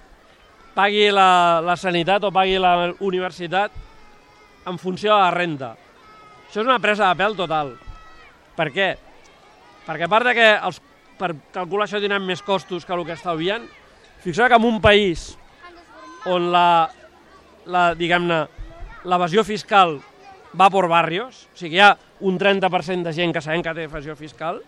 pagui la, la sanitat o pagui la universitat en funció de la renta. Això és una presa de pèl total. Per què? Perquè a part de que els, per calcular això tenen més costos que el que estalvien, fixeu que en un país on la, la diguem-ne, l'evasió fiscal va per barrios, o sigui, hi ha un 30% de gent que sabem que té evasió fiscal,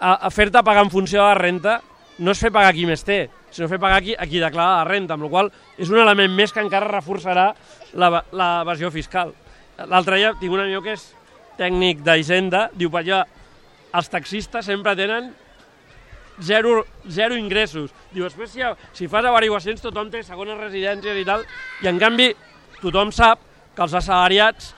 a, a fer-te pagar en funció de la renta no és fer pagar qui més té, sinó fer pagar qui, a qui declara la renta, amb la qual és un element més que encara reforçarà l'evasió fiscal. L'altre dia tinc un amic que és tècnic d'Hisenda, diu, per allà, els taxistes sempre tenen zero, zero ingressos. Diu, després si, si fas averiguacions tothom té segones residències i tal, i en canvi tothom sap que els assalariats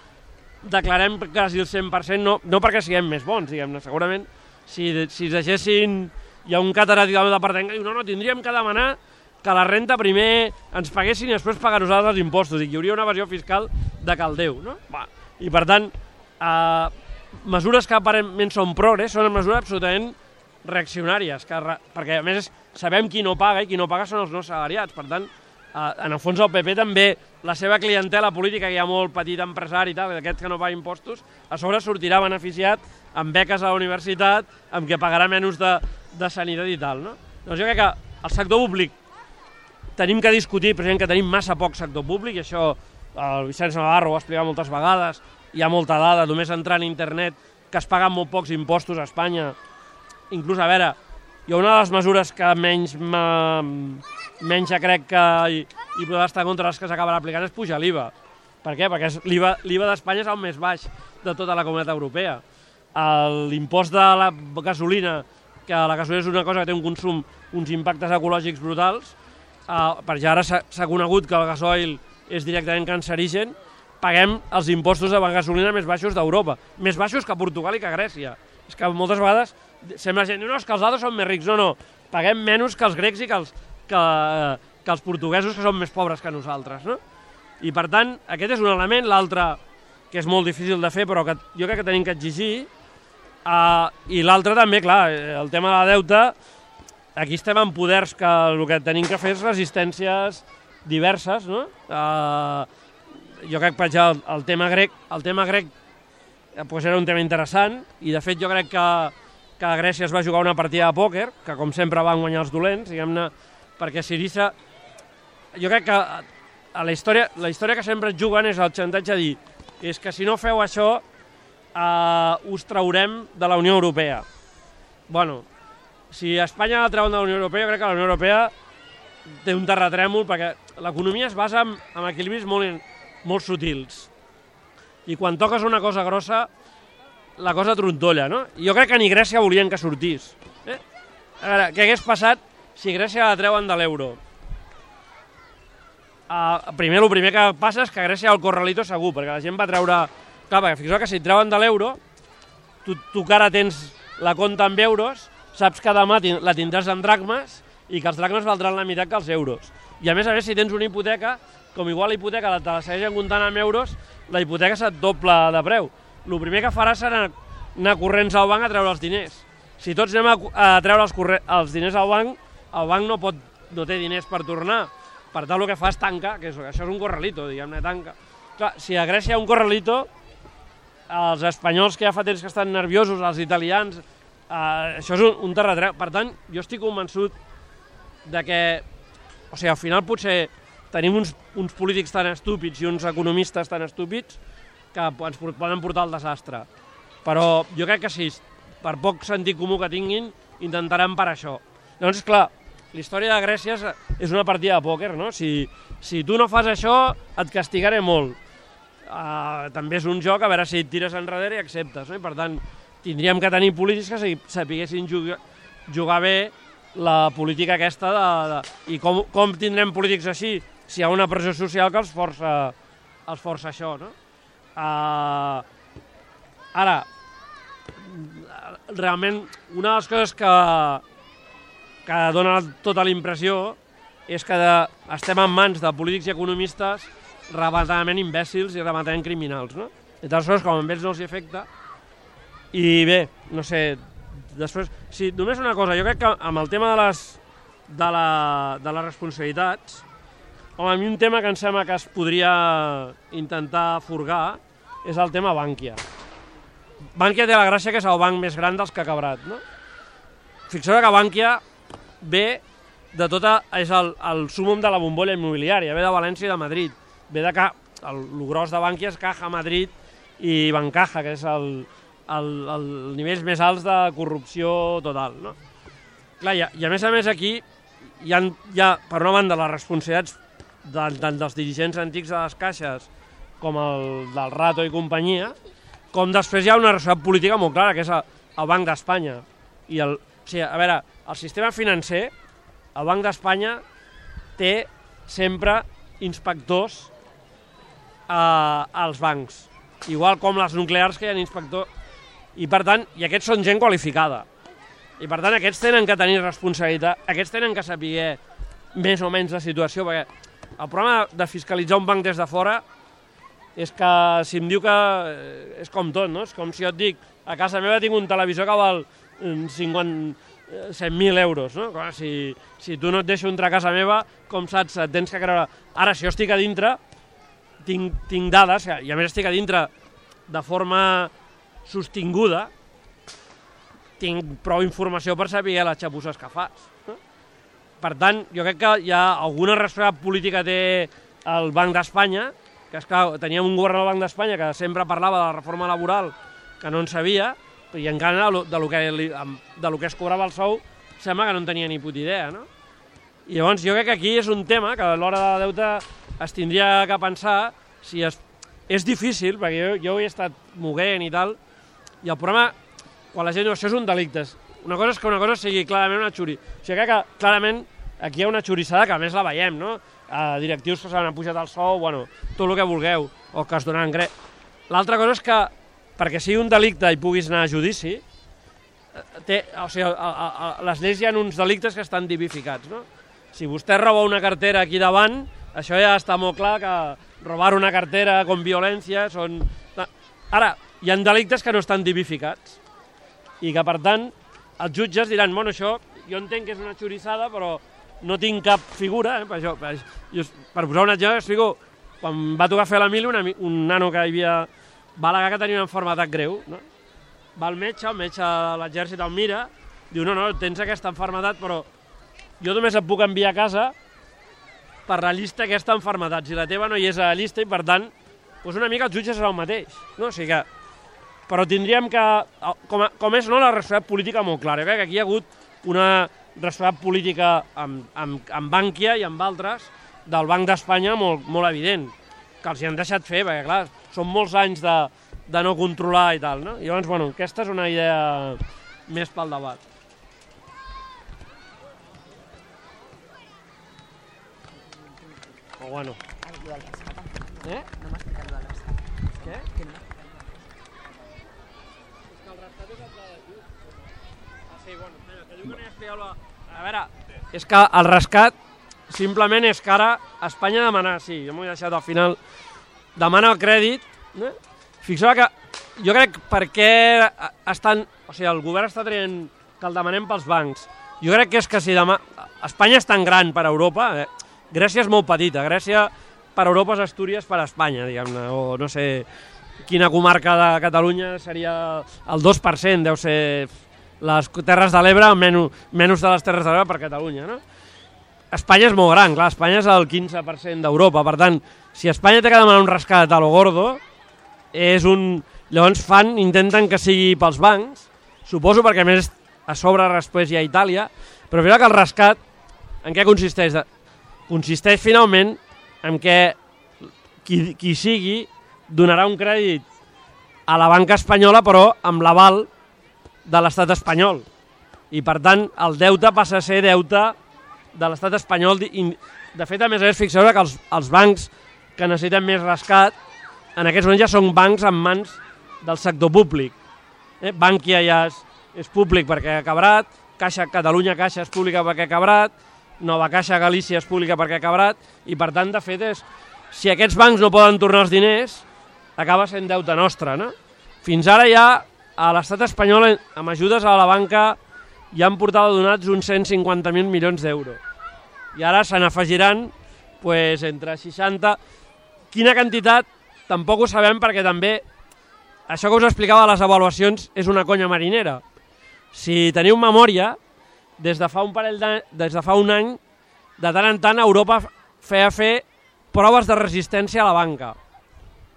declarem quasi el 100%, no, no perquè siguem més bons, diguem-ne, segurament si, si es deixessin hi ha un catedràtic meu departament que diu no, no, tindríem que demanar que la renta primer ens paguessin i després pagar nosaltres els impostos i hi hauria una evasió fiscal de caldeu, no? Va. I per tant, eh, mesures que aparentment són progres són mesures absolutament reaccionàries, que, perquè a més sabem qui no paga i qui no paga són els no salariats, per tant, eh, en el fons el PP també, la seva clientela política, que hi ha molt petit empresari i tal, d'aquests que no paga impostos, a sobre sortirà beneficiat amb beques a la universitat, amb què pagarà menys de, de sanitat i tal. No? Doncs jo crec que el sector públic tenim que discutir, president, que tenim massa poc sector públic, i això el Vicenç Navarro ho ha explicat moltes vegades, hi ha molta dada, només entrar en internet, que es paguen molt pocs impostos a Espanya. Inclús, a veure, ha una de les mesures que menys, menys crec que hi, hi podrà estar contra les que s'acabarà aplicant és pujar l'IVA. Per què? Perquè l'IVA d'Espanya és el més baix de tota la comunitat europea. L'impost de la gasolina, que la gasolina és una cosa que té un consum, uns impactes ecològics brutals, eh, perquè ara s'ha conegut que el gasoil és directament cancerigen, paguem els impostos de gasolina més baixos d'Europa, més baixos que Portugal i que Grècia. És que moltes vegades sembla gent, no, és que els altres són més rics. No, no, paguem menys que els grecs i que els, que, que els portuguesos, que són més pobres que nosaltres. No? I per tant, aquest és un element. L'altre, que és molt difícil de fer, però que jo crec que tenim que exigir, Uh, I l'altre també, clar, el tema de la deuta, aquí estem en poders que el que tenim que fer és resistències diverses, no? Uh, jo crec, exemple, el, el tema grec, el tema grec eh, pues era un tema interessant i de fet jo crec que, que Grècia es va jugar una partida de pòquer, que com sempre van guanyar els dolents, diguem-ne, perquè Sirissa... Jo crec que a la història, la història que sempre juguen és el xantatge a dir és que si no feu això eh, us traurem de la Unió Europea. Bueno, si Espanya la treuen de la Unió Europea, jo crec que la Unió Europea té un terratrèmol perquè l'economia es basa en, en equilibris molt, molt sutils. I quan toques una cosa grossa, la cosa trontolla, no? Jo crec que ni Grècia volien que sortís. Eh? A veure, què hagués passat si Grècia la treuen de l'euro? Uh, primer, el primer que passa és que Grècia el corralito segur, perquè la gent va treure Clar, perquè fixeu que si et treuen de l'euro, tu, tu que ara tens la compta en euros, saps que demà la tindràs en dracmes i que els dracmes valdran la meitat que els euros. I a més a més, si tens una hipoteca, com igual la hipoteca te la segueixen comptant en euros, la hipoteca se't doble de preu. El primer que faràs serà anar corrents al banc a treure els diners. Si tots anem a, a treure els, els diners al banc, el banc no, pot, no té diners per tornar. Per tant, el que fa és tanca, que això és un corralito, diguem-ne, tanca. Clar, si a Grècia hi ha un corralito, els espanyols que ja fa temps que estan nerviosos, els italians, eh, això és un, un terratrè. Per tant, jo estic convençut de que, o sigui, al final potser tenim uns, uns polítics tan estúpids i uns economistes tan estúpids que ens poden portar al desastre. Però jo crec que sí, per poc sentit comú que tinguin, intentaran per això. Llavors, clar, la història de Grècia és una partida de pòquer, no? Si, si tu no fas això, et castigaré molt uh, també és un joc a veure si et tires enrere i acceptes. No? I per tant, tindríem que tenir polítics que sapiguessin jugar, jugar bé la política aquesta de, de, i com, com tindrem polítics així si hi ha una pressió social que els força, els força això, no? Uh, ara, realment, una de les coses que, que dona tota la impressió és que de, estem en mans de polítics i economistes rematadament imbècils i rematadament criminals, no? Les coses, com a ells no els afecta. I bé, no sé, després... Sí, només una cosa, jo crec que amb el tema de les, de, la, de les responsabilitats, home, a mi un tema que em sembla que es podria intentar furgar és el tema Bànquia. Bànquia té la gràcia que és el banc més gran dels que ha cabrat, no? Fixeu que Bànquia ve de tota... és el, el súmum de la bombolla immobiliària, ve de València i de Madrid. Ve de que el, el gros de Bànquia és Caja Madrid i Bancaja, que és el, el, el nivells més alts de corrupció total. No? Clar, i, i a més a més aquí hi ha, hi ha per una banda, les responsabilitats de, de, dels dirigents antics de les caixes, com el del Rato i companyia, com després hi ha una responsabilitat política molt clara, que és el, el Banc d'Espanya. I el, o sigui, a veure, el sistema financer, el Banc d'Espanya té sempre inspectors eh, als bancs. Igual com les nuclears que hi ha inspectors. I per tant, i aquests són gent qualificada. I per tant, aquests tenen que tenir responsabilitat, aquests tenen que saber més o menys la situació, perquè el problema de fiscalitzar un banc des de fora és que si em diu que eh, és com tot, no? És com si jo et dic, a casa meva tinc un televisor que val 50, 100.000 euros, no? Clar, si, si tu no et deixo entrar a casa meva, com saps, et tens que creure... Ara, si jo estic a dintre, tinc, tinc dades, i a més estic a dintre de forma sostinguda, tinc prou informació per saber les xapusses que fas. Per tant, jo crec que hi ha alguna responsabilitat política té el Banc d'Espanya, que és que teníem un govern del Banc d'Espanya que sempre parlava de la reforma laboral que no en sabia, i encara de lo, que, li, de lo que es cobrava el sou sembla que no en tenia ni puta idea, no? I llavors jo crec que aquí és un tema que a l'hora de deute es tindria que pensar si es, és difícil, perquè jo, jo he estat moguent i tal, i el problema, quan la gent diu això és un delicte, una cosa és que una cosa sigui clarament una xuri. O sigui que clarament aquí hi ha una xurissada que a més la veiem, no? A directius que s'han pujat el sou, bueno, tot el que vulgueu, o que es donaran gre... L'altra cosa és que perquè sigui un delicte i puguis anar a judici, eh, té, o sigui, a, a, a, les lleis hi ha uns delictes que estan tipificats. No? Si vostè roba una cartera aquí davant, això ja està molt clar que robar una cartera con violència són... Ara, hi ha delictes que no estan tipificats i que, per tant, els jutges diran, bueno, això jo entenc que és una xurissada, però no tinc cap figura, eh, per, això, per, jo, per posar un exemple, explico, quan va tocar fer la mili, una, un nano que hi havia va al·legar que tenia una malaltat greu, no? Va al metge, el metge de l'exèrcit el mira, diu, no, no, tens aquesta malaltat, però jo només et puc enviar a casa per la llista aquesta malaltat. Si la teva no hi és a la llista i, per tant, doncs una mica el jutge serà el mateix. No? O sigui que, però tindríem que, com, a, com és no, la responsabilitat política molt clara. Jo crec que aquí hi ha hagut una responsabilitat política amb, amb, amb Bànquia i amb altres del Banc d'Espanya molt, molt evident, que els hi han deixat fer, perquè clar, són molts anys de, de no controlar i tal, no? I llavors, bueno, aquesta és una idea més pel debat. Bueno. Eh? No m'ha explicat lo del Què? Que no És que el rescat és el de Ah, sí, bueno, que diu que no hi ha explicat A veure, és que el rescat simplement és que ara Espanya demana, sí, jo m'ho he deixat al final, demana el crèdit, eh? fixeu que jo crec per què estan, o sigui, el govern està traient que el demanem pels bancs. Jo crec que és que si demà... Espanya és tan gran per Europa, eh? Grècia és molt petita, Grècia per Europa és Astúries per Espanya, diguem-ne, o no sé quina comarca de Catalunya seria el 2%, deu ser les Terres de l'Ebre menys, menys de les Terres de l'Ebre per Catalunya, no? Espanya és molt gran, clar, Espanya és el 15% d'Europa, per tant, si Espanya té que demanar un rescat a lo gordo, és un... Llavors fan, intenten que sigui pels bancs, suposo perquè més a sobre després hi ha Itàlia, però veure que el rescat en què consisteix? Consisteix finalment en què qui, qui sigui donarà un crèdit a la banca espanyola però amb l'aval de l'estat espanyol i per tant el deute passa a ser deute de l'estat espanyol. De fet, a més a més, fixeu que els, els bancs que necessiten més rescat, en aquests moments ja són bancs en mans del sector públic. Eh? Bankia ja és, és públic perquè ha acabat, Caixa Catalunya Caixa és pública perquè ha acabat, Nova Caixa Galícia és pública perquè ha acabat, i per tant, de fet, és, si aquests bancs no poden tornar els diners, acaba sent deute nostre. No? Fins ara ja a l'estat espanyol, amb ajudes a la banca, ja han portat donats uns 150.000 milions d'euros. I ara se n'afegiran pues, entre 60... Quina quantitat? Tampoc ho sabem perquè també això que us explicava de les avaluacions és una conya marinera. Si teniu memòria, des de fa un parell de, des de fa un any, de tant en tant Europa feia fer proves de resistència a la banca.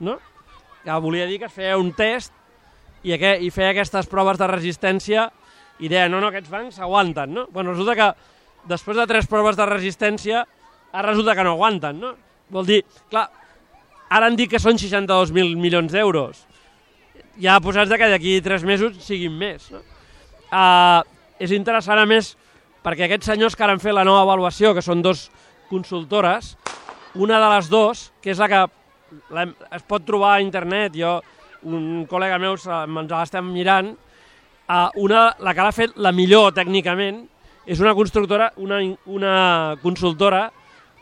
No? Que volia dir que es feia un test i, aquest, i feia aquestes proves de resistència i deia, no, no, aquests bancs aguanten, no? Bueno, resulta que després de tres proves de resistència, ara resulta que no aguanten, no? Vol dir, clar, ara han dit que són 62.000 milions d'euros. Ja posats que d'aquí tres mesos siguin més, no? Uh, és interessant, a més, perquè aquests senyors que ara han fet la nova avaluació, que són dos consultores, una de les dues, que és la que la, es pot trobar a internet, jo, un col·lega meu, ens l'estem mirant, una, la que l'ha fet la millor tècnicament és una constructora, una, una consultora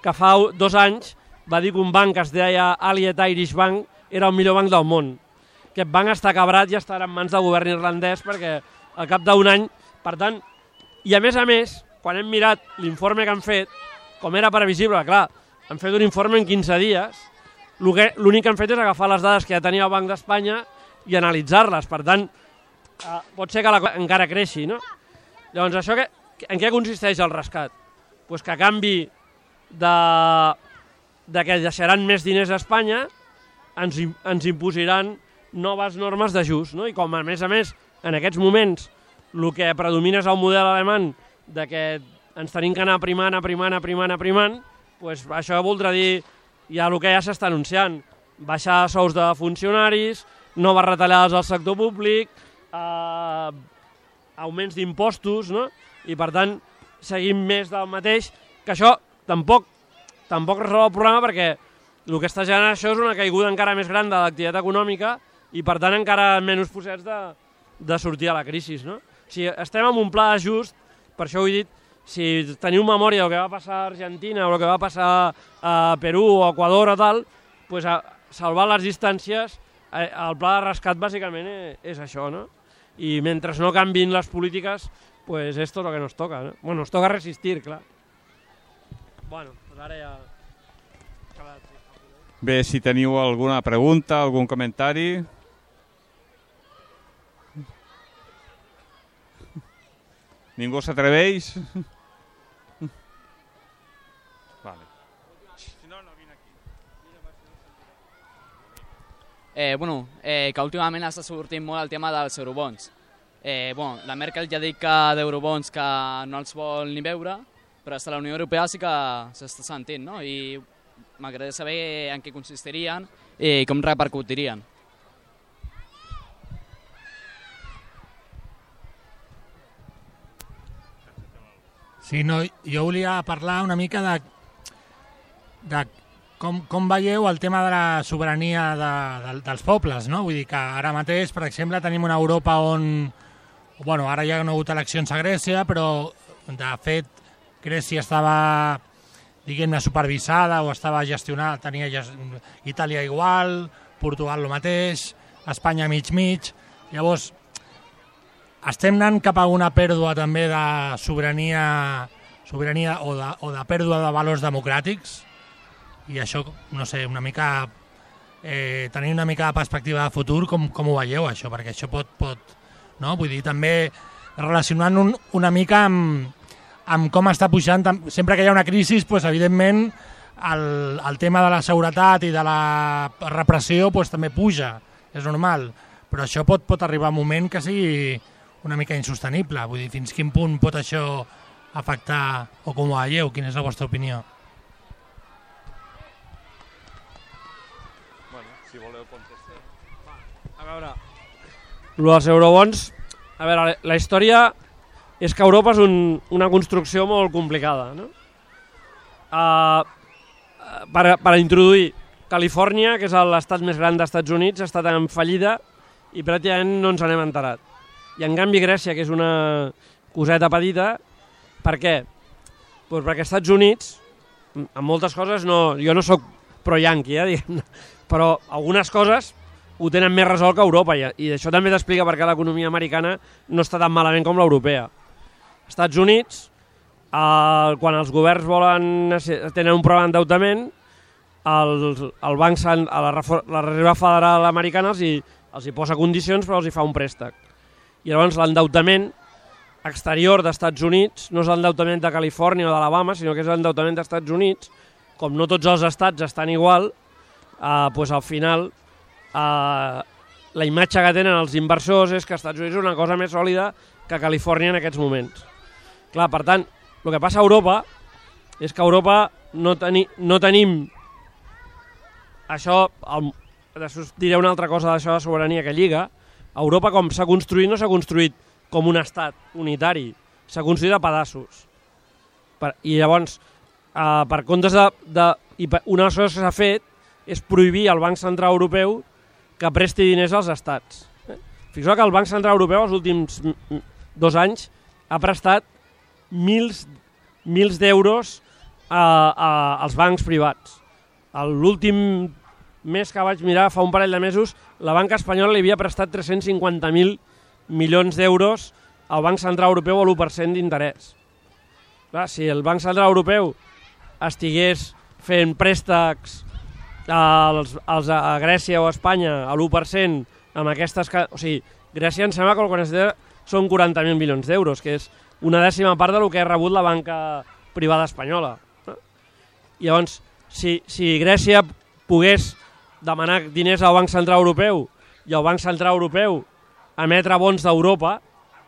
que fa dos anys va dir que un banc que es deia Allied Irish Bank era el millor banc del món. Aquest banc està cabrat i estarà en mans del govern irlandès perquè al cap d'un any, per tant, i a més a més, quan hem mirat l'informe que han fet, com era previsible, clar, han fet un informe en 15 dies, l'únic que han fet és agafar les dades que ja tenia el Banc d'Espanya i analitzar-les. Per tant, uh, pot ser que la, encara creixi, no? Llavors, això que, en què consisteix el rescat? Pues que a canvi de, de que deixaran més diners a Espanya, ens, ens imposiran noves normes d'ajust, no? I com a més a més, en aquests moments, el que predomina és el model alemany de que ens tenim que anar primant, aprimant, aprimant, aprimant, pues això voldrà dir ja el que ja s'està anunciant, baixar sous de funcionaris, noves retallades al sector públic, eh, augments d'impostos, no? i per tant seguim més del mateix, que això tampoc, tampoc resol el problema perquè el que està generant això és una caiguda encara més gran de l'activitat econòmica i per tant encara menys posats de, de sortir a la crisi. No? Si estem en un pla d'ajust, per això ho he dit, si teniu memòria del que va passar a Argentina o el que va passar a Perú o Equador o tal, pues a salvar les distàncies, eh, el pla de rescat bàsicament és, és això, no? i mentre no canvin les polítiques, pues esto es lo que nos toca. ¿no? Bueno, nos toca resistir, clar. Bueno, pues ara ja... Bé, si teniu alguna pregunta, algun comentari... Ningú s'atreveix? (laughs) eh, bueno, eh, que últimament està sortint molt el tema dels eurobons. Eh, bueno, la Merkel ja ha dit que d'eurobons que no els vol ni veure, però des de la Unió Europea sí que s'està sentint, no? I m'agradaria saber en què consistirien i com repercutirien. Sí, no, jo volia parlar una mica de, de com, com veieu el tema de la sobirania de, de, dels pobles, no? Vull dir que ara mateix, per exemple, tenim una Europa on... Bueno, ara ja no ha hagut eleccions a Grècia, però de fet Grècia estava diguem-ne supervisada o estava gestionada, tenia. Itàlia igual, Portugal el mateix, Espanya mig-mig. Llavors, estem anant cap a una pèrdua també de sobirania sobirania o de, o de pèrdua de valors democràtics i això, no sé, una mica eh, tenir una mica de perspectiva de futur, com, com ho veieu això? Perquè això pot, pot no? vull dir, també relacionant un, una mica amb, amb com està pujant, sempre que hi ha una crisi, pues, evidentment el, el tema de la seguretat i de la repressió pues, també puja, és normal, però això pot, pot arribar a un moment que sigui una mica insostenible, vull dir, fins quin punt pot això afectar, o com ho veieu, quina és la vostra opinió? veure, el dels eurobons, a veure, la història és que Europa és un, una construcció molt complicada, no? uh, per, per introduir Califòrnia, que és l'estat més gran dels Estats Units, ha estat en fallida i pràcticament no ens n'hem enterat. I en canvi Grècia, que és una coseta petita, per què? Pues perquè als Estats Units, en moltes coses, no, jo no sóc pro-yanqui, eh, diguem però algunes coses ho tenen més resolt que Europa i, i això també t'explica per què l'economia americana no està tan malament com l'europea. Estats Units, el, quan els governs volen tenen un problema d'endeutament, el, el banc, la, la Reserva Federal Americana els hi, els hi posa condicions però els hi fa un préstec. I llavors l'endeutament exterior d'Estats Units no és l'endeutament de Califòrnia o d'Alabama, sinó que és l'endeutament d'Estats Units. Com no tots els estats estan igual, eh, doncs al final eh, la imatge que tenen els inversors és que Estats Units és una cosa més sòlida que Califòrnia en aquests moments. Clar, per tant, el que passa a Europa és que a Europa no, teni, no tenim això, el, diré una altra cosa d'això de sobirania que lliga, Europa com s'ha construït no s'ha construït com un estat unitari, s'ha construït a pedaços. Per, I llavors, eh, per comptes de, de... I per, una de les coses que s'ha fet és prohibir al Banc Central Europeu que presti diners als estats. Eh? Fixeu que el Banc Central Europeu els últims dos anys ha prestat mils, mils d'euros als bancs privats. L'últim mes que vaig mirar fa un parell de mesos, la banca espanyola li havia prestat 350.000 milions d'euros al Banc Central Europeu a l'1% d'interès. Si el Banc Central Europeu estigués fent préstecs als, als, a Grècia o a Espanya a l'1% amb aquestes... O sigui, Grècia em sembla que el que necessita són 40.000 milions d'euros, que és una dècima part del que ha rebut la banca privada espanyola. Llavors, si, si Grècia pogués demanar diners al Banc Central Europeu i el Banc Central Europeu emetre bons d'Europa,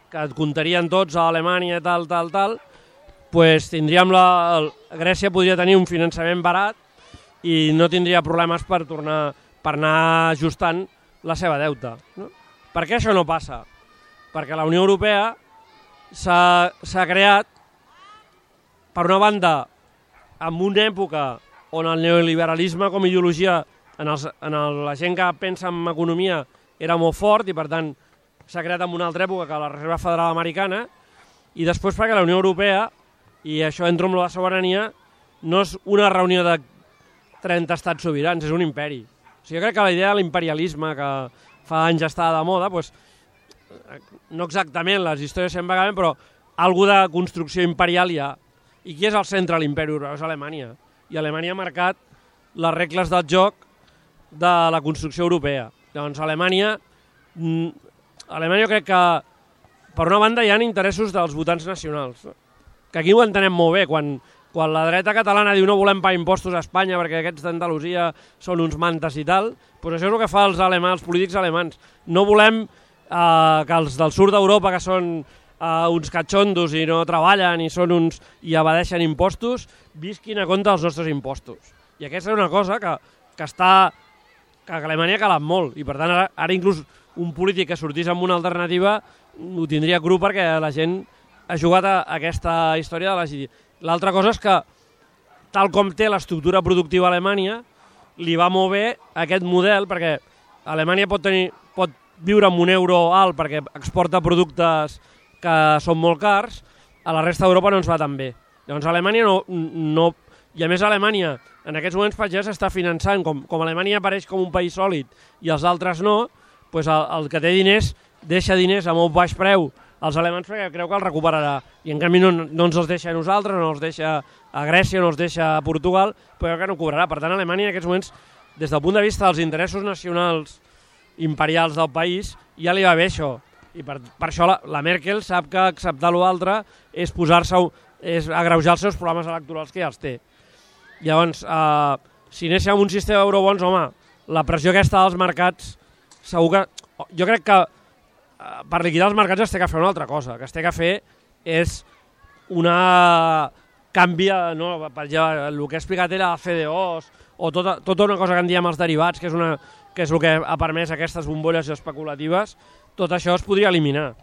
que et comptarien tots a Alemanya, tal, tal, tal, pues tindríem la, Grècia podria tenir un finançament barat i no tindria problemes per tornar per anar ajustant la seva deuta. No? Per què això no passa? Perquè la Unió Europea s'ha creat, per una banda, en una època on el neoliberalisme com a ideologia en, els, en el, la gent que pensa en economia era molt fort i per tant s'ha creat en una altra època que la Reserva Federal Americana i després perquè la Unió Europea, i això entro amb la sobirania, no és una reunió de 30 estats sobirans, és un imperi. O sigui, jo crec que la idea de l'imperialisme, que fa anys està de moda, doncs, no exactament, les històries sempre vagament, però algú de construcció imperial hi ha. I qui és el centre de l'imperi europeu? És Alemanya. I Alemanya ha marcat les regles del joc de la construcció europea. Llavors, Alemanya, mm, Alemanya crec que, per una banda, hi ha interessos dels votants nacionals, que aquí ho entenem molt bé, quan, quan la dreta catalana diu no volem pagar impostos a Espanya perquè aquests d'Andalusia són uns mantes i tal, doncs això és el que fa els, alemans, els polítics alemans. No volem eh, que els del sud d'Europa, que són eh, uns catxondos i no treballen i són uns i evadeixen impostos, visquin a compte dels nostres impostos. I aquesta és una cosa que, que està que Alemanya ha calat molt i per tant ara, ara inclús un polític que sortís amb una alternativa ho tindria cru perquè la gent ha jugat a aquesta història de la L'altra cosa és que tal com té l'estructura productiva a Alemanya li va molt bé aquest model perquè Alemanya pot, tenir, pot viure amb un euro alt perquè exporta productes que són molt cars, a la resta d'Europa no ens va tan bé. Llavors Alemanya no, no... I a més Alemanya en aquests moments ja s'està finançant, com, com Alemanya apareix com un país sòlid i els altres no, doncs el, el que té diners deixa diners a molt baix preu als alemans perquè creu que els recuperarà. I en canvi no, no ens els deixa a nosaltres, no els deixa a Grècia, no els deixa a Portugal, però que no cobrarà. Per tant, Alemanya en aquests moments, des del punt de vista dels interessos nacionals imperials del país, ja li va bé això. I per, per això la, la Merkel sap que acceptar l'altre és posar-se és agreujar els seus programes electorals que ja els té. Llavors, eh, si anéssim amb un sistema d'eurobons, home, la pressió aquesta dels mercats, segur que... Jo crec que eh, per liquidar els mercats es té que fer una altra cosa. que es té que fer és una canvia, no, per exemple, el que he explicat era CDOs, o tota, tota una cosa que en diem els derivats, que és, una, que és el que ha permès aquestes bombolles especulatives, tot això es podria eliminar.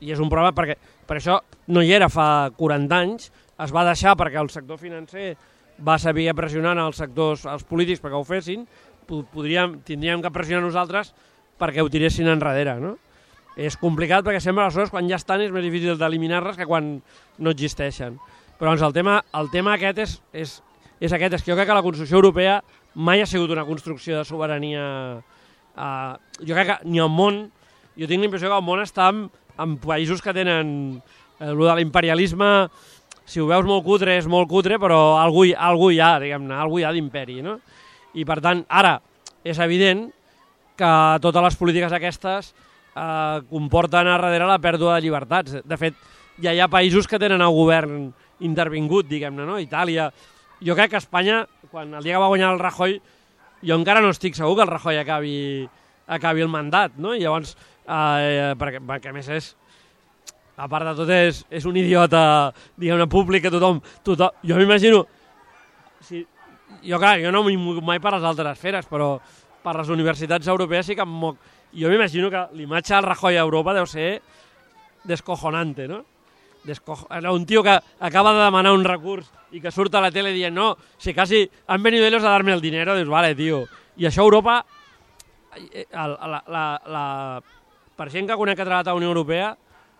I és un problema perquè per això no hi era fa 40 anys, es va deixar perquè el sector financer va saber pressionar els sectors, els polítics perquè ho fessin, po- podríem, tindríem que pressionar nosaltres perquè ho tiressin enrere, no? És complicat perquè sempre les coses quan ja estan és més difícil d'eliminar-les que quan no existeixen. Però doncs, el, tema, el tema aquest és, és, és aquest, és que jo crec que la construcció europea mai ha sigut una construcció de sobirania... Eh, jo crec que ni al món, jo tinc la impressió que el món està en, en països que tenen eh, el de l'imperialisme, si ho veus molt cutre, és molt cutre, però algú, algú hi ha, diguem-ne, algú hi ha d'imperi, no? I per tant, ara, és evident que totes les polítiques aquestes eh, comporten a darrere la pèrdua de llibertats. De fet, ja hi ha països que tenen el govern intervingut, diguem-ne, no? Itàlia. Jo crec que Espanya, quan el dia que va guanyar el Rajoy, jo encara no estic segur que el Rajoy acabi, acabi el mandat, no? I llavors, eh, perquè, perquè a més és, a part de tot és, és un idiota, diguem-ne, públic que tothom... tothom jo m'imagino... Si, jo, clar, jo no m'hi moc mai per les altres esferes, però per les universitats europees sí que em moc. Jo m'imagino que l'imatge del Rajoy a Europa deu ser descojonante, no? Descojo... Un tio que acaba de demanar un recurs i que surt a la tele dient no, si casi han venido ellos a darme el dinero, dius, vale, tio. I això a Europa, eh, el, la, la, la, per gent que conec que ha treballat a la Unió Europea,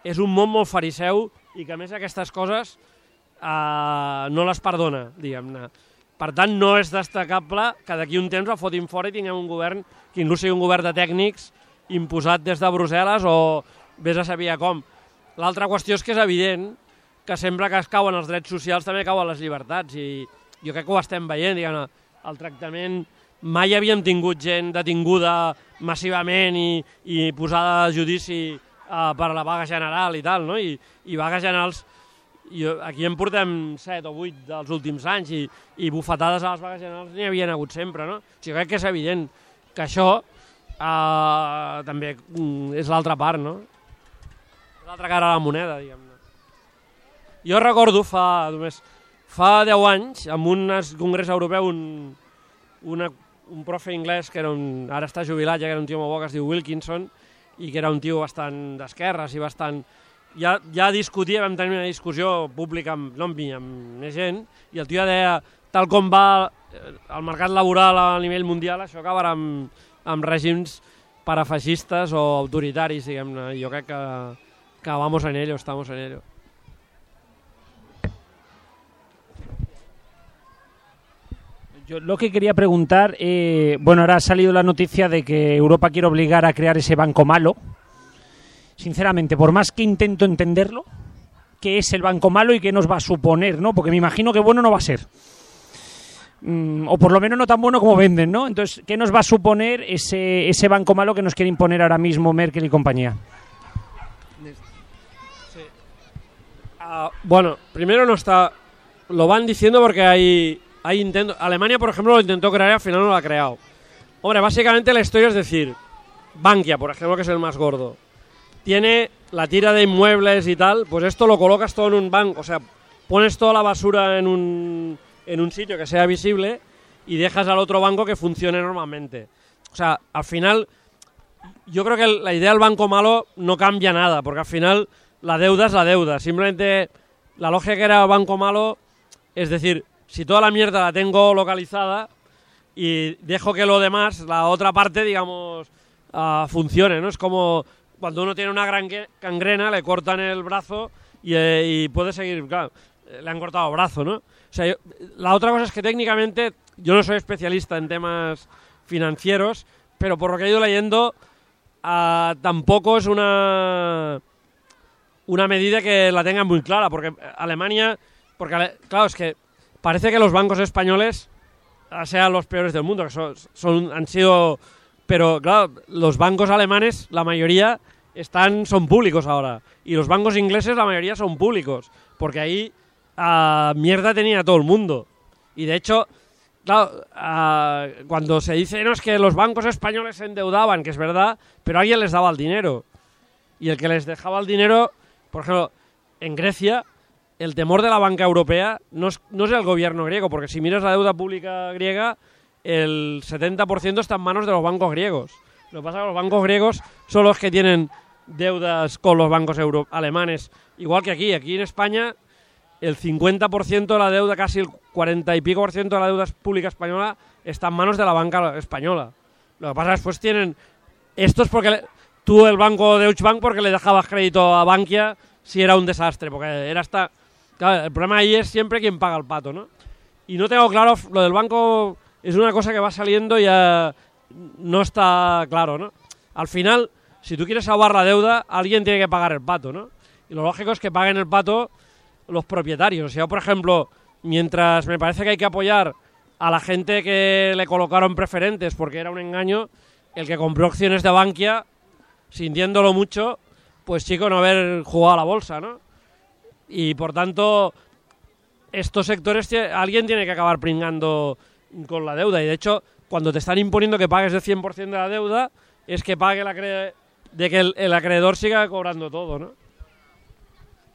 és un món molt fariseu i que a més aquestes coses eh, no les perdona, diguem-ne. Per tant, no és destacable que d'aquí un temps el fotin fora i tinguem un govern que inclús sigui un govern de tècnics imposat des de Brussel·les o vés a saber com. L'altra qüestió és que és evident que sempre que es cauen els drets socials també cauen les llibertats i jo crec que ho estem veient, diguem el tractament mai havíem tingut gent detinguda massivament i, i posada a judici uh, per la vaga general i tal, no? I, i vagues generals jo, aquí en portem 7 o 8 dels últims anys i, i bufetades a les vagues generals n'hi havien hagut sempre, no? O sigui, crec que és evident que això uh, també mm, és l'altra part, no? L'altra cara de la moneda, diguem-ne. Jo recordo fa només fa 10 anys, en un congrés europeu, un, una, un profe anglès que era un, ara està jubilat, ja que era un tio molt bo, que es diu Wilkinson, i que era un tio bastant d'esquerres i bastant... Ja, ja discutia, vam tenir una discussió pública amb, no amb mi, amb més gent, i el tio ja deia, tal com va eh, el mercat laboral a nivell mundial, això acabarà amb, amb règims parafeixistes o autoritaris, diguem-ne. Jo crec que, que vamos en ello, estamos en ello. Yo lo que quería preguntar, eh, bueno, ahora ha salido la noticia de que Europa quiere obligar a crear ese banco malo. Sinceramente, por más que intento entenderlo, ¿qué es el banco malo y qué nos va a suponer, no? Porque me imagino que bueno no va a ser. Mm, o por lo menos no tan bueno como venden, ¿no? Entonces, ¿qué nos va a suponer ese, ese banco malo que nos quiere imponer ahora mismo Merkel y compañía? Ah, bueno, primero no está... Lo van diciendo porque hay, Alemania, por ejemplo, lo intentó crear y al final no lo ha creado. Hombre, básicamente la historia es decir, Bankia, por ejemplo, que es el más gordo, tiene la tira de inmuebles y tal, pues esto lo colocas todo en un banco, o sea, pones toda la basura en un, en un sitio que sea visible y dejas al otro banco que funcione normalmente. O sea, al final, yo creo que la idea del banco malo no cambia nada, porque al final la deuda es la deuda. Simplemente la lógica que era banco malo es decir, si toda la mierda la tengo localizada y dejo que lo demás, la otra parte, digamos, ah, funcione, ¿no? Es como cuando uno tiene una gran gangrena, le cortan el brazo y, eh, puede seguir, claro, eh, le han cortado brazo, ¿no? La otra cosa es que técnicamente yo no soy especialista en temas financieros, pero por lo que he ido leyendo, ah, tampoco es una una medida que la tengan muy clara, porque Alemania, porque claro, es que parece que los bancos españoles ah, sean los peores del mundo, que son, han sido, pero claro, los bancos alemanes, la mayoría están, son públicos ahora, y los bancos ingleses, la mayoría son públicos, porque ahí ah, mierda tenía todo el mundo, y de hecho, ah, cuando se dice, no, es que los bancos españoles se endeudaban, que es verdad, pero alguien les daba el dinero, y el que les dejaba el dinero, por ejemplo, en Grecia, el temor de la banca europea no es, no es el gobierno griego, porque si miras la deuda pública griega, el 70% está en manos de los bancos griegos. Lo que pasa es que los bancos griegos son los que tienen deudas con los bancos euro alemanes, igual que aquí. Aquí en España, el 50% de la deuda, casi el 40 y pico por ciento de la deuda pública española está en manos de la banca española. Lo que pasa después tienen... Esto es porque tú el banco de Deutsche Bank porque le dejabas crédito a Bankia si era un desastre, porque era hasta... Claro, el problema ahí es siempre quien paga el pato, ¿no? Y no tengo claro, lo del banco es una cosa que va saliendo y ya no está claro, ¿no? Al final, si tú quieres salvar la deuda, alguien tiene que pagar el pato, ¿no? Y lo lógico es que paguen el pato los propietarios. Yo, por ejemplo, mientras me parece que hay que apoyar a la gente que le colocaron preferentes porque era un engaño, el que compró acciones de Bankia, sintiéndolo mucho, pues chico, no haber jugado a la bolsa, ¿no? Y por tanto, estos sectores, alguien tiene que acabar pringando con la deuda. Y de hecho, cuando te están imponiendo que pagues el 100% de la deuda, es que pague el acre- de que el, el acreedor siga cobrando todo, ¿no?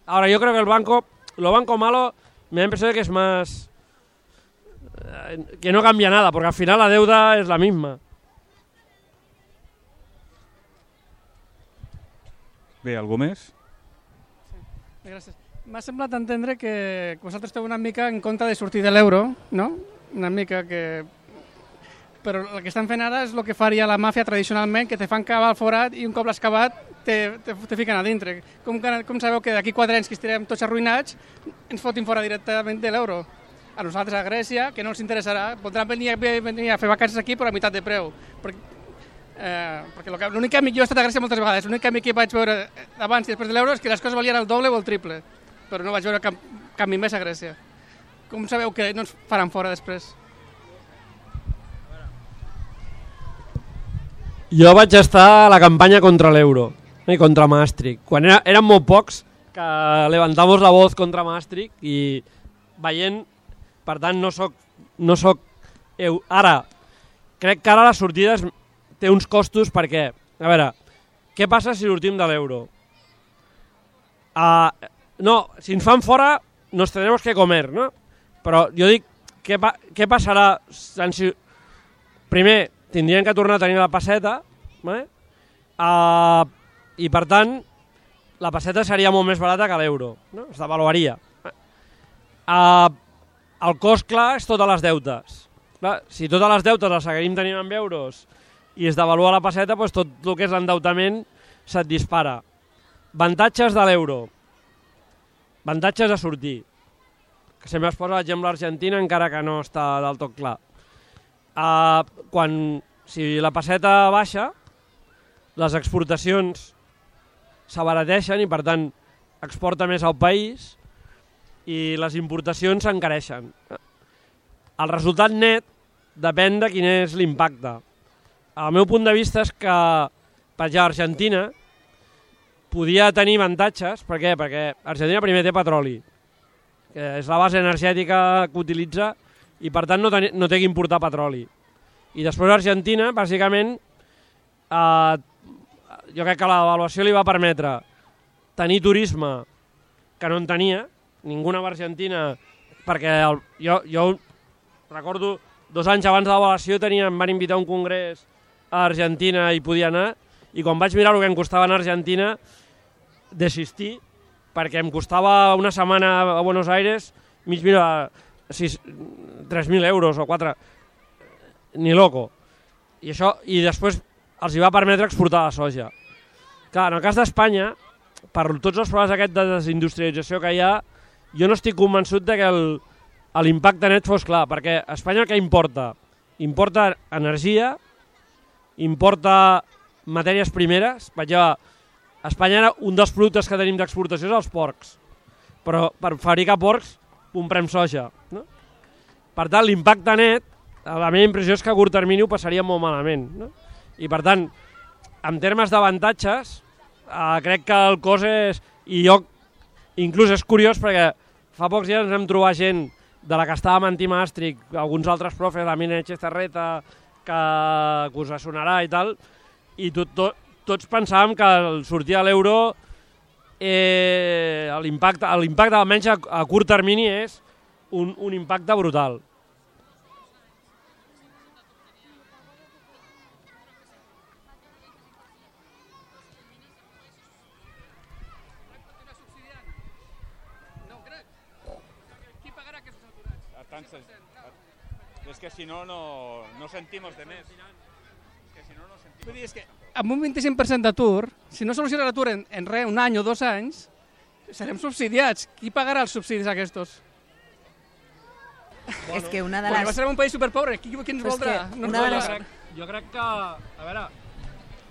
Ahora, yo creo que el banco, lo banco malo, me da la impresión de que es más... eh, que no cambia nada, porque al final la deuda es la misma. Bé, algú més? Gràcies. M'ha semblat entendre que vosaltres esteu una mica en contra de sortir de l'euro, no? Una mica que... Però el que estan fent ara és el que faria la màfia tradicionalment, que te fan cavar el forat i un cop l'has cavat te, te, te fiquen a dintre. Com, que, com sabeu que d'aquí quatre anys que estirem tots arruïnats ens fotin fora directament de l'euro? A nosaltres a Grècia, que no els interessarà, podran venir, venir a fer vacances aquí per a meitat de preu. Perquè, eh, perquè lo que- l'únic canvi, jo he estat a Grècia moltes vegades, l'únic canvi que vaig veure abans i després de l'euro és que les coses valien el doble o el triple, però no vaig veure cap canvi més a Grècia. Com sabeu que no ens faran fora després? Jo vaig estar a la campanya contra l'euro i contra Maastricht. Quan era, eren molt pocs que levantamos la voz contra Maastricht i veient, per tant, no soc, no soc eu. Ara, crec que ara la sortida és, té uns costos perquè, a veure, què passa si sortim de l'euro? Uh, no, si ens fan fora, nos tenemos que comer, no? Però jo dic, què, pa què passarà si, primer, tindrien que tornar a tenir la passeta, vale? uh, i per tant, la passeta seria molt més barata que l'euro, no? es devaluaria. Uh, el cost, clar, és totes les deutes. Clar, si totes les deutes les seguim tenint en euros i es devalua la passeta, doncs tot el que és l'endeutament se't dispara. Avantatges de l'euro. Avantatges a sortir. Que sempre es posa l'exemple Argentina, encara que no està del tot clar. Uh, quan, si la passeta baixa, les exportacions s'abarateixen i, per tant, exporta més al país i les importacions s'encareixen. El resultat net depèn de quin és l'impacte. El meu punt de vista és que, per exemple, Argentina podia tenir avantatges. Per què? Perquè Argentina primer té petroli, que és la base energètica que utilitza i per tant no, ten, no té que importar petroli. I després Argentina, bàsicament, eh, jo crec que l'avaluació li va permetre tenir turisme que no en tenia, ningú anava a Argentina, perquè el, jo, jo recordo dos anys abans de l'avaluació em van invitar a un congrés a Argentina i podia anar, i quan vaig mirar el que em costava en Argentina, desistir, perquè em costava una setmana a Buenos Aires mig mira, 3.000 euros o 4, ni loco. I, això, I després els hi va permetre exportar la soja. Clar, en el cas d'Espanya, per tots els problemes aquest de desindustrialització que hi ha, jo no estic convençut de que l'impacte net fos clar, perquè Espanya el que importa? Importa energia, importa matèries primeres, vaig a Espanya un dels productes que tenim d'exportació és els porcs, però per fabricar porcs comprem soja. No? Per tant, l'impacte net, la meva impressió és que a curt termini ho passaria molt malament. No? I per tant, en termes d'avantatges, eh, crec que el cos és... I jo, inclús és curiós perquè fa pocs dies ens vam trobar gent de la que estava amb Antimàstric, alguns altres profes, la Mina Xesterreta, que, que us sonarà i tal, i tot, tot, tots pensàvem que el sortir a l'euro eh, l'impacte, l'impacte almenys a, a curt termini és un, un impacte brutal. Es que si no, no, no sentimos de més. Es que si no, no sentimos Vull dir, és que amb un 25% d'atur, si no soluciona l'atur en, en res, un any o dos anys, serem subsidiats. Qui pagarà els subsidis aquests? És que una de les... serem un país superpobre. Qui, qui ens voldrà? que No ens una de voldrà. les- Jo crec, jo crec que, a veure,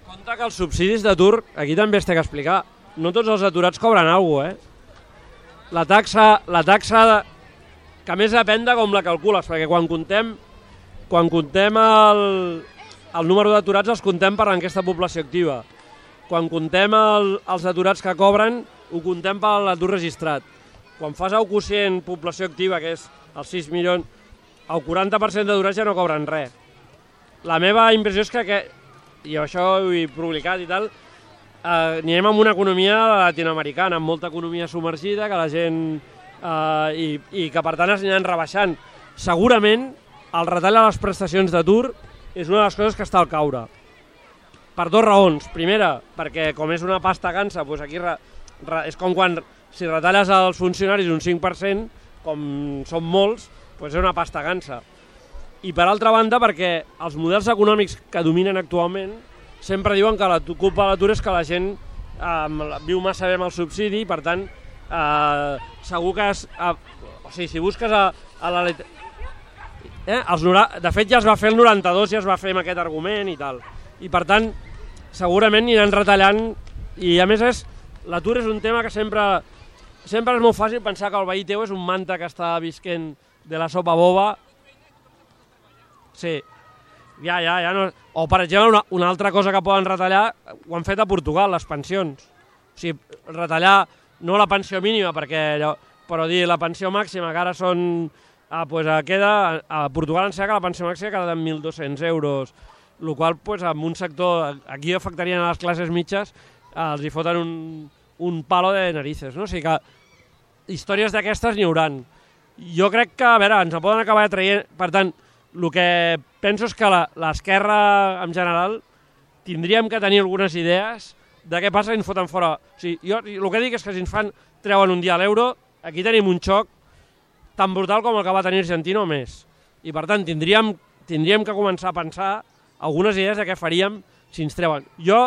compte que els subsidis d'atur, aquí també es té que explicar, no tots els aturats cobren alguna cosa, eh? La taxa, la taxa de, que a més depèn de com la calcules, perquè quan contem, quan contem el, el número d'aturats els contem per l'enquesta de població activa. Quan contem el, els aturats que cobren, ho contem per l'atur registrat. Quan fas el quocient població activa, que és els 6 milions, el 40% d'aturats ja no cobren res. La meva impressió és que, que i això ho he publicat i tal, eh, anirem amb una economia latinoamericana, amb molta economia submergida, que la gent... Eh, i, I que per tant es aniran rebaixant. Segurament el retall a les prestacions d'atur és una de les coses que està al caure. Per dues raons. Primera, perquè com és una pasta gansa, doncs aquí re, re, és com quan si retalles als funcionaris un 5%, com són molts, doncs és una pasta gansa. I per altra banda, perquè els models econòmics que dominen actualment sempre diuen que la culpa de l'atur és que la gent eh, viu massa bé amb el subsidi per tant eh, segur que es, eh, o sigui, si busques a, a la eh, els de fet ja es va fer el 92 ja es va fer amb aquest argument i tal. I per tant segurament aniran retallant i a més és l'atur és un tema que sempre sempre és molt fàcil pensar que el veí teu és un manta que està visquent de la sopa boba. Sí, ja, ja, ja no... O, per exemple, una, una altra cosa que poden retallar, ho han fet a Portugal, les pensions. O sigui, retallar no la pensió mínima, perquè allò, però dir la pensió màxima, que ara són... Ah, pues, queda, a Portugal sembla que la pensió màxima queda en 1.200 euros, el qual pues, en un sector, aquí afectarien a les classes mitges, els hi foten un, un palo de narices, no? O sigui que històries d'aquestes n'hi hauran. Jo crec que, a veure, ens en poden acabar traient... Per tant, el que penso és que la- l'esquerra, en general, tindríem que tenir algunes idees de què passa si ens foten fora. O sigui, jo el que dic és que si ens fan treuen un dia l'euro, aquí tenim un xoc tan brutal com el que va tenir Argentina o més. I per tant, tindríem, tindríem que començar a pensar algunes idees de què faríem si ens treuen. Jo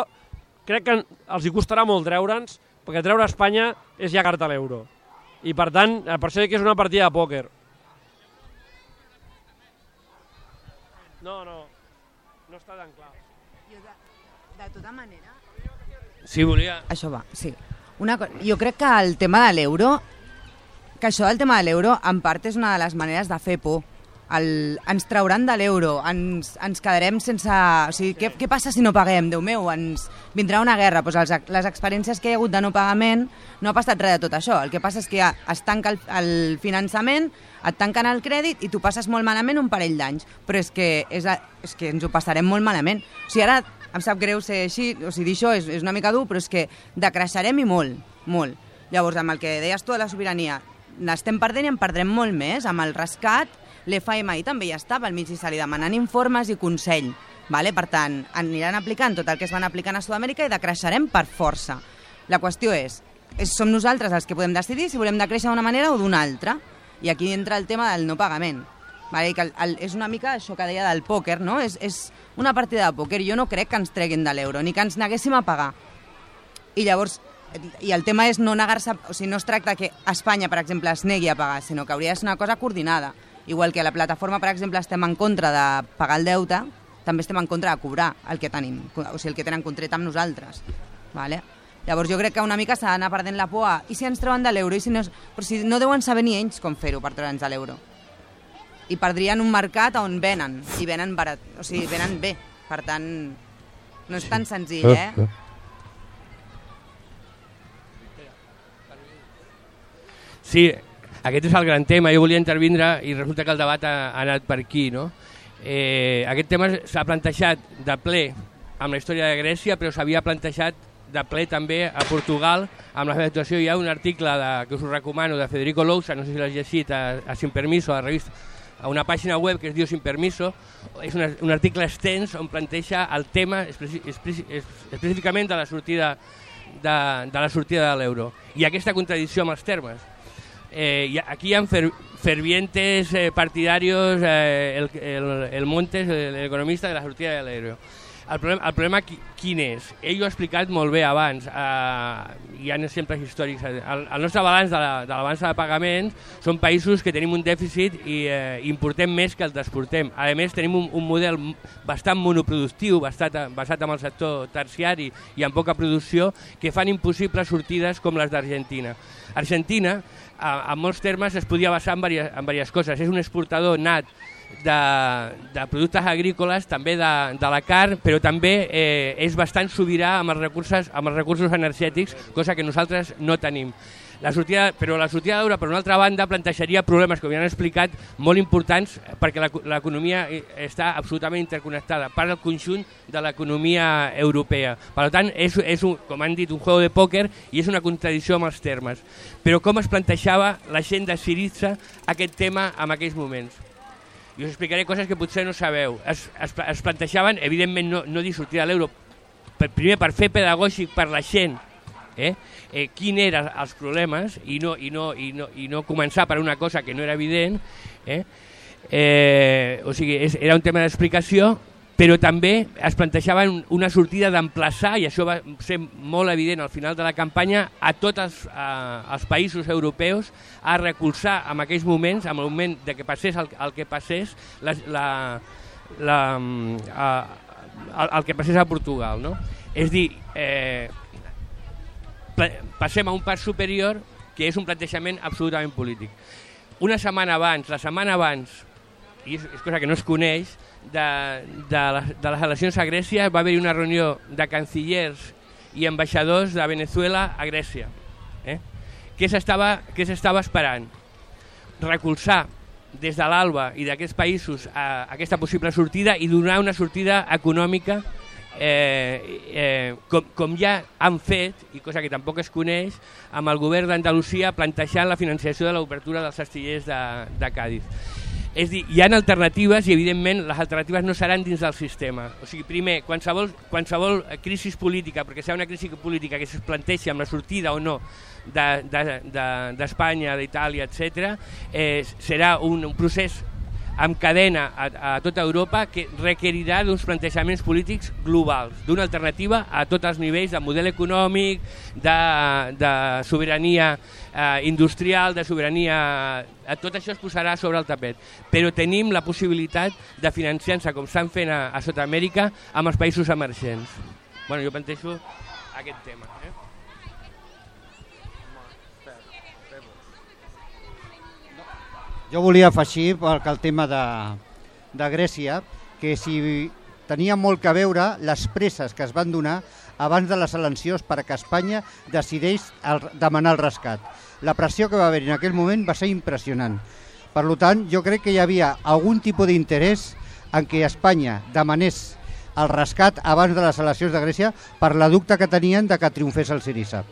crec que els hi costarà molt treure'ns, perquè treure Espanya és ja carta a l'euro. I per tant, eh, per això que és una partida de pòquer. No, no, no està tan clar. Jo de, de tota manera... Sí, volia... Això va, sí. Una co... Jo crec que el tema de l'euro, que això del tema de l'euro, en part és una de les maneres de fer por. El, ens trauran de l'euro, ens, ens quedarem sense... O sigui, què, què passa si no paguem? Déu meu, ens vindrà una guerra. Pues els, les experiències que hi ha hagut de no pagament no ha passat res de tot això. El que passa és que es tanca el, el finançament, et tanquen el crèdit i tu passes molt malament un parell d'anys. Però és que, és, és que ens ho passarem molt malament. O sigui, ara em sap greu ser així, o sigui, dir això és, és una mica dur, però és que decreixerem i molt, molt. Llavors, amb el que deies tu de la sobirania, n'estem perdent i en perdrem molt més. Amb el rescat, l'FMI també ja estava al mig i se li demanant informes i consell. Vale? Per tant, aniran aplicant tot el que es van aplicant a Sud-amèrica i decreixerem per força. La qüestió és, som nosaltres els que podem decidir si volem decréixer d'una manera o d'una altra. I aquí entra el tema del no pagament. Vale? Que el, el, és una mica això que deia del pòquer, no? És, és una partida de pòquer. Jo no crec que ens treguin de l'euro, ni que ens neguéssim a pagar. I llavors, i el tema és no negar-se, o sigui, no es tracta que Espanya, per exemple, es negui a pagar, sinó que hauria de ser una cosa coordinada. Igual que a la plataforma, per exemple, estem en contra de pagar el deute, també estem en contra de cobrar el que tenim, o sigui, el que tenen contret amb nosaltres. Vale? Llavors jo crec que una mica s'ha d'anar perdent la por a, i si ens treuen de l'euro, i si no, però si no deuen saber ni ells com fer-ho per treure'ns de l'euro. I perdrien un mercat on venen, i venen barat, o sigui, venen bé. Per tant, no és tan senzill, eh? Sí, aquest és el gran tema. Jo volia intervindre i resulta que el debat ha, anat per aquí, no? Eh, aquest tema s'ha plantejat de ple amb la història de Grècia, però s'havia plantejat de ple també a Portugal amb la situació. Hi ha un article de, que us ho recomano de Federico Lousa, no sé si l'has llegit, a, a Sin Permiso, a la revista, a una pàgina web que es diu Sin Permiso, és un, un article extens on planteja el tema específicament de la sortida de, de la sortida de l'euro. I aquesta contradicció amb els termes. Eh, aquí hi ha fer, fervientes eh, partidarios, eh, el, el, el Montes, l'economista de la sortida de l'euro. El problema, el problema qui, quin és? Ell ho ha explicat molt bé abans. Eh, hi ha exemples històrics. El, el nostre balanç de la- de l'avança de pagaments són països que tenim un dèficit i eh, importem més que el d'exportem. A més, tenim un, un model bastant monoproductiu, bastat, basat en el sector terciari i en poca producció, que fan impossibles sortides com les d'Argentina. Argentina, a, en molts termes, es podia basar en diverses, en diverses coses. És un exportador nat de, de productes agrícoles, també de, de la carn, però també eh, és bastant sobirà amb els, recursos, amb els recursos energètics, cosa que nosaltres no tenim. La sortida, però la sortida d'euro, per una altra banda, plantejaria problemes, com ja han explicat, molt importants, perquè l'eco- l'economia eh, està absolutament interconnectada per al conjunt de l'economia europea. Per tant, és, és un, com han dit, un juego de pòquer i és una contradicció amb els termes. Però com es plantejava la gent de Siriza aquest tema en aquells moments? i us explicaré coses que potser no sabeu. Es, es, es plantejaven, evidentment, no, no dir sortir de l'euro, per, primer per fer pedagògic per la gent, eh? Eh, quin eren els problemes i no, i, no, i, no, i no començar per una cosa que no era evident. Eh? Eh, o sigui, és, era un tema d'explicació, però també es plantejava un- una sortida d'emplaçar, i això va ser molt evident al final de la campanya, a tots els, a, els països europeus a recolzar en aquells moments, en el moment de que passés el, el que passés, la, la, la, mm, a, el, el que passés a Portugal. No? És dir, eh, passem a un pas superior que és un plantejament absolutament polític. Una setmana abans, la setmana abans, i és, és cosa que no es coneix, de, de, les, de les eleccions a Grècia va haver-hi una reunió de cancillers i ambaixadors de Venezuela a Grècia. Eh? Què s'estava esperant? Recolzar des de l'ALBA i d'aquests països a, aquesta possible sortida i donar una sortida econòmica eh, eh, com, com ja han fet, i cosa que tampoc es coneix, amb el govern d'Andalusia plantejant la financiació de l'obertura dels astillers de, de Càdiz. És dir, hi ha alternatives i evidentment les alternatives no seran dins del sistema. O sigui, primer, qualsevol, qualsevol crisi política, perquè serà una crisi política que es planteixi amb la sortida o no d'Espanya, de, de, d'Itàlia, etc., eh, serà un, un procés amb cadena a, a tota Europa que requerirà d'uns plantejaments polítics globals, d'una alternativa a tots els nivells de model econòmic, de, de sobirania eh, industrial, de sobirania... A tot això es posarà sobre el tapet. Però tenim la possibilitat de financiar-se, com estan fent a, a Sud-amèrica, amb els països emergents. bueno, jo plantejo aquest tema. Eh? Jo volia afegir perquè el tema de, de Grècia, que si tenia molt que veure les presses que es van donar abans de les eleccions per a que Espanya decideix el, demanar el rescat. La pressió que va haver en aquell moment va ser impressionant. Per tant, jo crec que hi havia algun tipus d'interès en què Espanya demanés el rescat abans de les eleccions de Grècia per la dubte que tenien de que triomfés el Sirisa.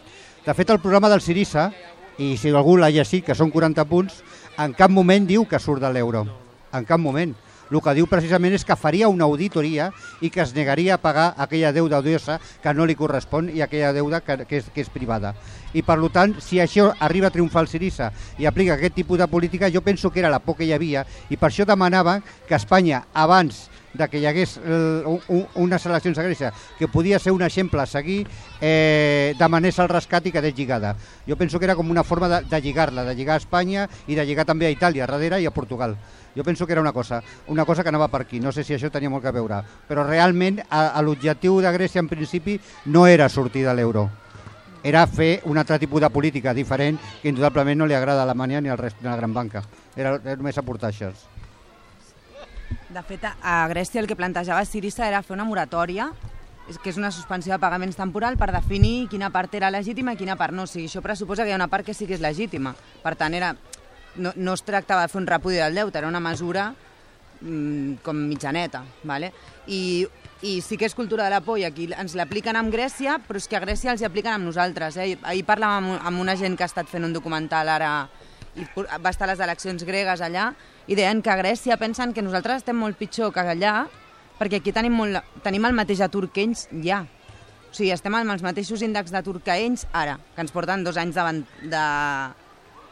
De fet, el programa del Sirisa, i si algú l'ha llegit, que són 40 punts, en cap moment diu que surt de l'euro. En cap moment. El que diu precisament és que faria una auditoria i que es negaria a pagar aquella deuda odiosa que no li correspon i aquella deuda que, que, és, que és privada. I per tant, si això arriba a triomfar el Sirisa i aplica aquest tipus de política, jo penso que era la por que hi havia i per això demanava que Espanya, abans de que hi hagués eh, un, unes eleccions a Grècia, que podia ser un exemple a seguir, eh, demanés el rescat i quedés lligada. Jo penso que era com una forma de, de lligar-la, de lligar a Espanya i de lligar també a Itàlia, darrere, i a Portugal. Jo penso que era una cosa, una cosa que anava per aquí. No sé si això tenia molt que veure. Però realment a, a l'objectiu de Grècia en principi no era sortir de l'euro. Era fer un altre tipus de política diferent que indudablement no li agrada a Alemanya ni al rest de la gran banca. Era, era només aportar això. De fet, a Grècia el que plantejava Sirisa era fer una moratòria, que és una suspensió de pagaments temporal per definir quina part era legítima i quina part no. O sigui, això pressuposa que hi ha una part que sí que és legítima. Per tant, era, no, no es tractava de fer un repudi del deute, era una mesura mm, com mitjaneta. Vale? I, I sí que és cultura de la por i aquí ens l'apliquen amb Grècia, però és que a Grècia els hi apliquen amb nosaltres. Eh? Ahir parlàvem amb, amb una gent que ha estat fent un documental ara i va estar a les eleccions gregues allà i deien que a Grècia pensen que nosaltres estem molt pitjor que allà perquè aquí tenim, molt, tenim el mateix atur que ells ja. O sigui, estem amb els mateixos índexs d'atur que ells ara, que ens porten dos anys davant de,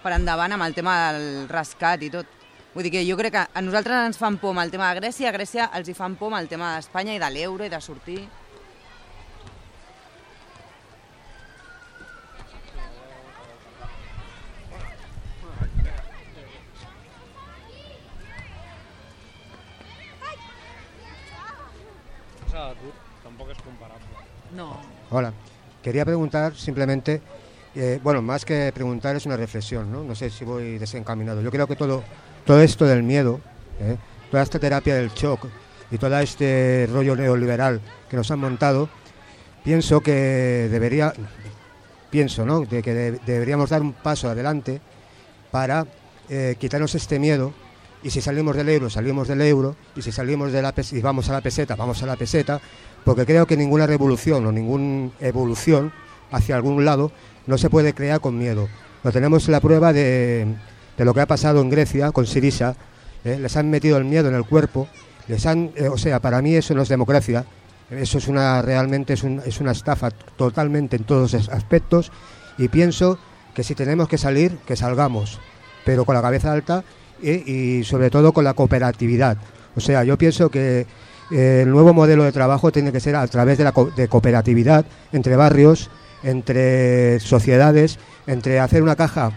per endavant amb el tema del rescat i tot. Vull dir que jo crec que a nosaltres ens fan por amb el tema de Grècia, a Grècia els hi fan por amb el tema d'Espanya i de l'euro i de sortir. Hola, quería preguntar simplemente, eh, bueno, más que preguntar es una reflexión, ¿no? No sé si voy desencaminado. Yo creo que todo, todo esto del miedo, ¿eh? toda esta terapia del shock y todo este rollo neoliberal que nos han montado, pienso que debería, pienso, ¿no? De que de- deberíamos dar un paso adelante para eh, quitarnos este miedo y si salimos del euro, salimos del euro y si salimos de la y vamos a la peseta, vamos a la peseta, porque creo que ninguna revolución o ninguna evolución hacia algún lado no se puede crear con miedo. Lo tenemos la prueba de, de lo que ha pasado en Grecia con Sirisa, ¿eh? les han metido el miedo en el cuerpo, les han, eh, o sea, para mí eso no es democracia, eso es una realmente es, un- es una estafa totalmente en todos los aspectos y pienso que si tenemos que salir, que salgamos, pero con la cabeza alta y, sobre todo con la cooperatividad. O sea, yo pienso que eh, el nuevo modelo de trabajo tiene que ser a través de la co- de cooperatividad entre barrios, entre sociedades, entre hacer una caja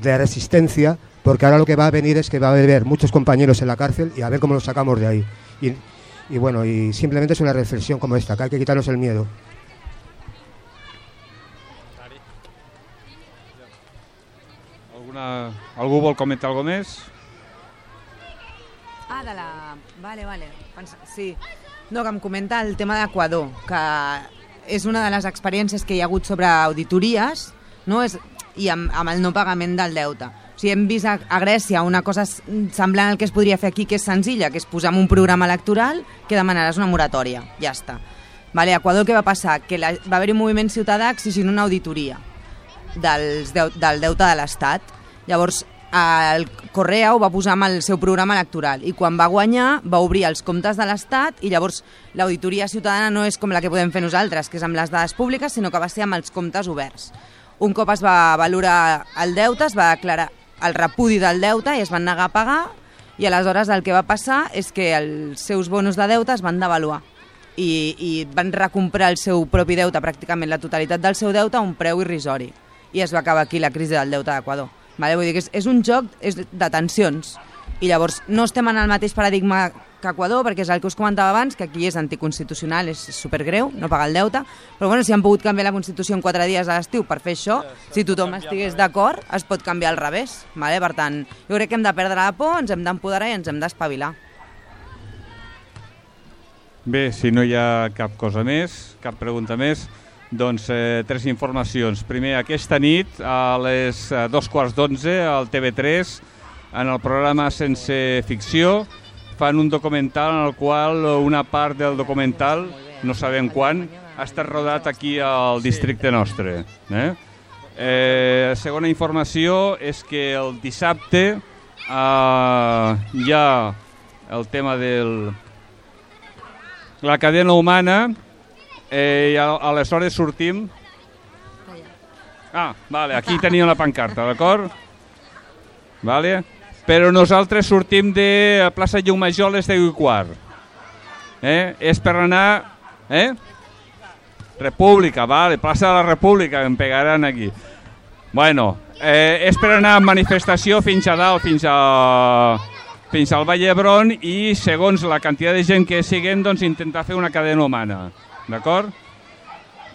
de resistencia, porque ahora lo que va a venir es que va a haber muchos compañeros en la cárcel y a ver cómo los sacamos de ahí. Y, bueno, y simplemente es una reflexión como esta, que hay que quitarnos el miedo. Alguna... Algú vol comentar alguna més? Ah, de la... Vale, vale. Pensa... Sí. No, que em comenta el tema d'Equador, que és una de les experiències que hi ha hagut sobre auditories no? és, i amb, amb el no pagament del deute. O sigui, hem vist a, a Grècia una cosa semblant al que es podria fer aquí, que és senzilla, que és posar en un programa electoral que demanaràs una moratòria. Ja està. Vale, a Equador què va passar? Que la, va haver-hi un moviment ciutadà exigint una auditoria dels deu, del deute de l'Estat. Llavors, el Correa ho va posar amb el seu programa electoral i quan va guanyar va obrir els comptes de l'Estat i llavors l'auditoria ciutadana no és com la que podem fer nosaltres, que és amb les dades públiques, sinó que va ser amb els comptes oberts. Un cop es va valorar el deute, es va declarar el repudi del deute i es van negar a pagar i aleshores el que va passar és que els seus bonos de deute es van devaluar i, i van recomprar el seu propi deute, pràcticament la totalitat del seu deute, a un preu irrisori. I es va acabar aquí la crisi del deute d'Equador. Vale? Vull dir que és, és un joc és de tensions. I llavors no estem en el mateix paradigma que Equador, perquè és el que us comentava abans, que aquí és anticonstitucional, és supergreu, no pagar el deute, però bueno, si han pogut canviar la Constitució en quatre dies a l'estiu per fer això, si tothom estigués d'acord, es pot canviar al revés. Vale? Per tant, jo crec que hem de perdre la por, ens hem d'empoderar i ens hem d'espavilar. Bé, si no hi ha cap cosa més, cap pregunta més, doncs eh, tres informacions. Primer, aquesta nit, a les eh, dos quarts d'onze, al TV3, en el programa Sense Ficció, fan un documental en el qual una part del documental, no sabem quan, ha estat rodat aquí al districte nostre. Eh? Eh, segona informació és que el dissabte eh, hi ha el tema del, la cadena humana eh, i aleshores sortim... Ah, vale, aquí teníem la pancarta, d'acord? Vale? Però nosaltres sortim de plaça les 10 i quart. Eh? És per anar... Eh? República, vale, plaça de la República, em pegaran aquí. Bueno, eh, és per anar en manifestació fins a dalt, fins a fins al Vall d'Hebron i segons la quantitat de gent que siguem doncs intentar fer una cadena humana, d'acord?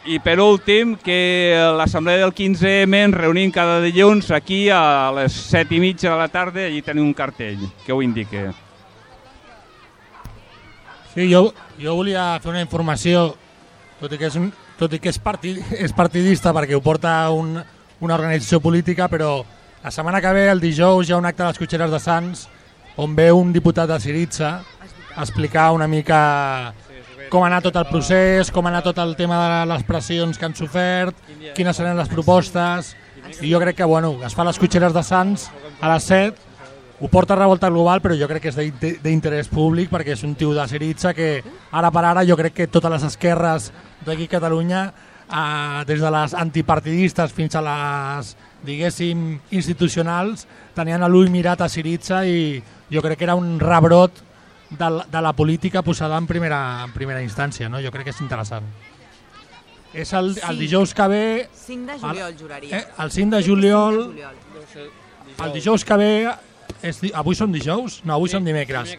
I per últim, que l'assemblea del 15M ens reunim cada dilluns aquí a les 7 i mitja de la tarda, allí tenim un cartell que ho indica. Sí, jo, jo volia fer una informació, tot i que és, un, tot i que és, parti, (laughs) és partidista perquè ho porta un, una organització política, però la setmana que ve, el dijous, hi ha un acte a les Cotxeres de Sants on ve un diputat de Siritza a explicar una mica com ha anat tot el procés, com ha anat tot el tema de les pressions que han sofert, quines seran les propostes, i jo crec que bueno, es fa les Cotxeres de Sants a les 7, ho porta a Revolta Global, però jo crec que és d'inte- d'interès públic perquè és un tio de Siritza que ara per ara jo crec que totes les esquerres d'aquí a Catalunya, eh, des de les antipartidistes fins a les diguéssim, institucionals, tenien a l'ull mirat a Siritza i jo crec que era un rebrot de, la- de la política posada en primera, en primera instància, no? Jo crec que és interessant. És el, el Sí. dijous que ve... 5 de juliol, juraria. Eh, el 5 de juliol, juliol. el dijous que ve... És, avui som dijous? No, avui som dimecres.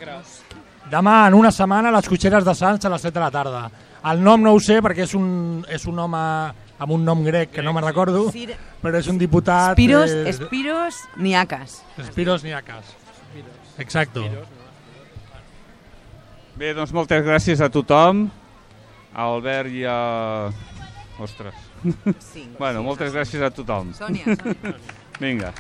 Demà, en una setmana, les cotxeres de Sants a les 7 de la tarda. El nom no ho sé perquè és un, és un home amb un nom grec que no me'n recordo, Sir- però és un diputat... Spiros, eh, Spiros Niacas. Spiros Niacas. Exacto. Bé, doncs moltes gràcies a tothom, a Albert i a... Ostres. Sí. (laughs) bueno, moltes gràcies a tothom. Sònia, Sònia. Vinga.